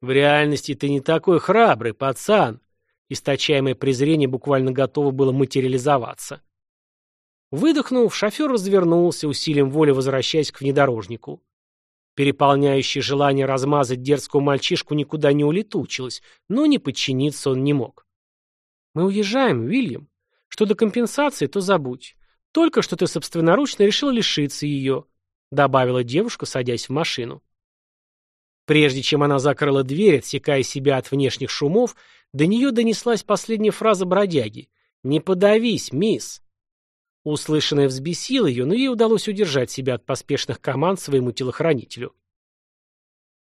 «В реальности ты не такой храбрый, пацан!» Источаемое презрение буквально готово было материализоваться. Выдохнув, шофер развернулся, усилием воли возвращаясь к внедорожнику. Переполняющее желание размазать дерзкого мальчишку никуда не улетучилось, но не подчиниться он не мог. «Мы уезжаем, Уильям. Что до компенсации, то забудь. Только что ты собственноручно решил лишиться ее», добавила девушка, садясь в машину. Прежде чем она закрыла дверь, отсекая себя от внешних шумов, до нее донеслась последняя фраза бродяги. «Не подавись, мисс!» Услышанное взбесило ее, но ей удалось удержать себя от поспешных команд своему телохранителю.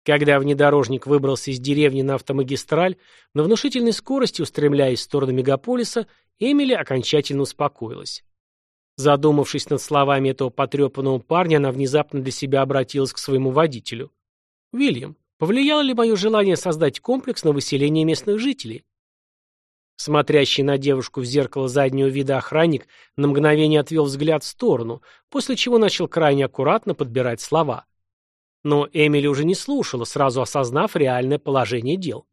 Когда внедорожник выбрался из деревни на автомагистраль, на внушительной скорости устремляясь в сторону мегаполиса, Эмили окончательно успокоилась. Задумавшись над словами этого потрепанного парня, она внезапно для себя обратилась к своему водителю. «Вильям, повлияло ли мое желание создать комплекс на выселение местных жителей?» Смотрящий на девушку в зеркало заднего вида охранник на мгновение отвел взгляд в сторону, после чего начал крайне аккуратно подбирать слова. Но Эмили уже не слушала, сразу осознав реальное положение дел.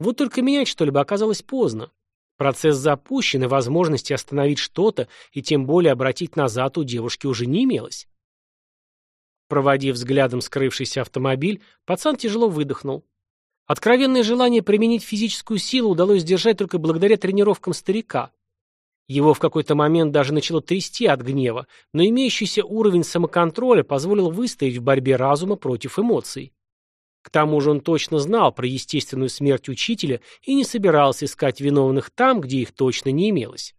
Вот только менять что-либо оказалось поздно. Процесс запущен, и возможности остановить что-то и тем более обратить назад у девушки уже не имелось. Проводив взглядом скрывшийся автомобиль, пацан тяжело выдохнул. Откровенное желание применить физическую силу удалось сдержать только благодаря тренировкам старика. Его в какой-то момент даже начало трясти от гнева, но имеющийся уровень самоконтроля позволил выстоять в борьбе разума против эмоций. К тому же он точно знал про естественную смерть учителя и не собирался искать виновных там, где их точно не имелось.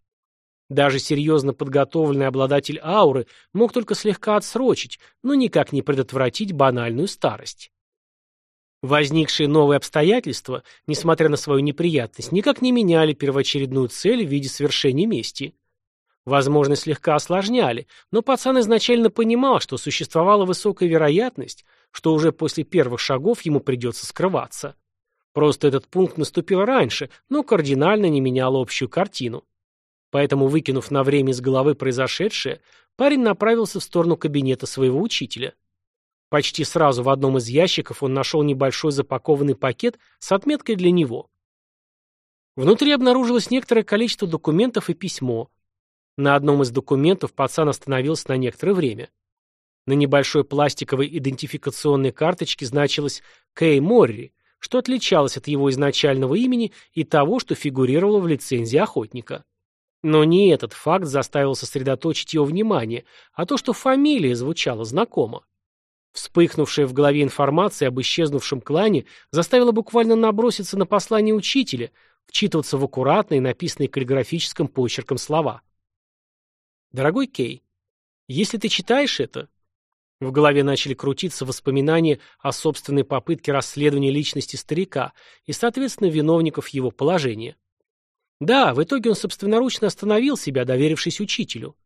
Даже серьезно подготовленный обладатель ауры мог только слегка отсрочить, но никак не предотвратить банальную старость. Возникшие новые обстоятельства, несмотря на свою неприятность, никак не меняли первоочередную цель в виде совершения мести. Возможно, слегка осложняли, но пацан изначально понимал, что существовала высокая вероятность, что уже после первых шагов ему придется скрываться. Просто этот пункт наступил раньше, но кардинально не менял общую картину. Поэтому, выкинув на время из головы произошедшее, парень направился в сторону кабинета своего учителя. Почти сразу в одном из ящиков он нашел небольшой запакованный пакет с отметкой для него. Внутри обнаружилось некоторое количество документов и письмо. На одном из документов пацан остановился на некоторое время. На небольшой пластиковой идентификационной карточке значилось «Кэй Морри», что отличалось от его изначального имени и того, что фигурировало в лицензии охотника. Но не этот факт заставил сосредоточить его внимание, а то, что фамилия звучала знакомо. Вспыхнувшая в голове информация об исчезнувшем клане заставила буквально наброситься на послание учителя, вчитываться в аккуратные, написанные каллиграфическим почерком слова. «Дорогой Кей, если ты читаешь это...» В голове начали крутиться воспоминания о собственной попытке расследования личности старика и, соответственно, виновников его положения. Да, в итоге он собственноручно остановил себя, доверившись учителю.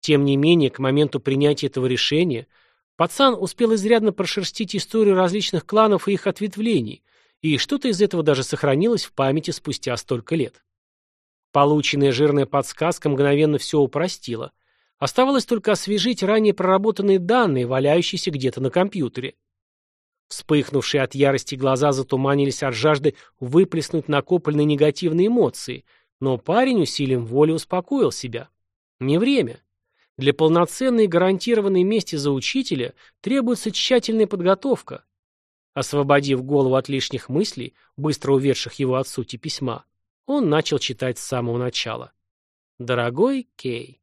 Тем не менее, к моменту принятия этого решения – Пацан успел изрядно прошерстить историю различных кланов и их ответвлений, и что-то из этого даже сохранилось в памяти спустя столько лет. Полученная жирная подсказка мгновенно все упростила. Оставалось только освежить ранее проработанные данные, валяющиеся где-то на компьютере. Вспыхнувшие от ярости глаза затуманились от жажды выплеснуть накопленные негативные эмоции, но парень усилием воли успокоил себя. Не время. Для полноценной и гарантированной мести за учителя требуется тщательная подготовка. Освободив голову от лишних мыслей, быстро уведших его от сути письма, он начал читать с самого начала. «Дорогой Кей».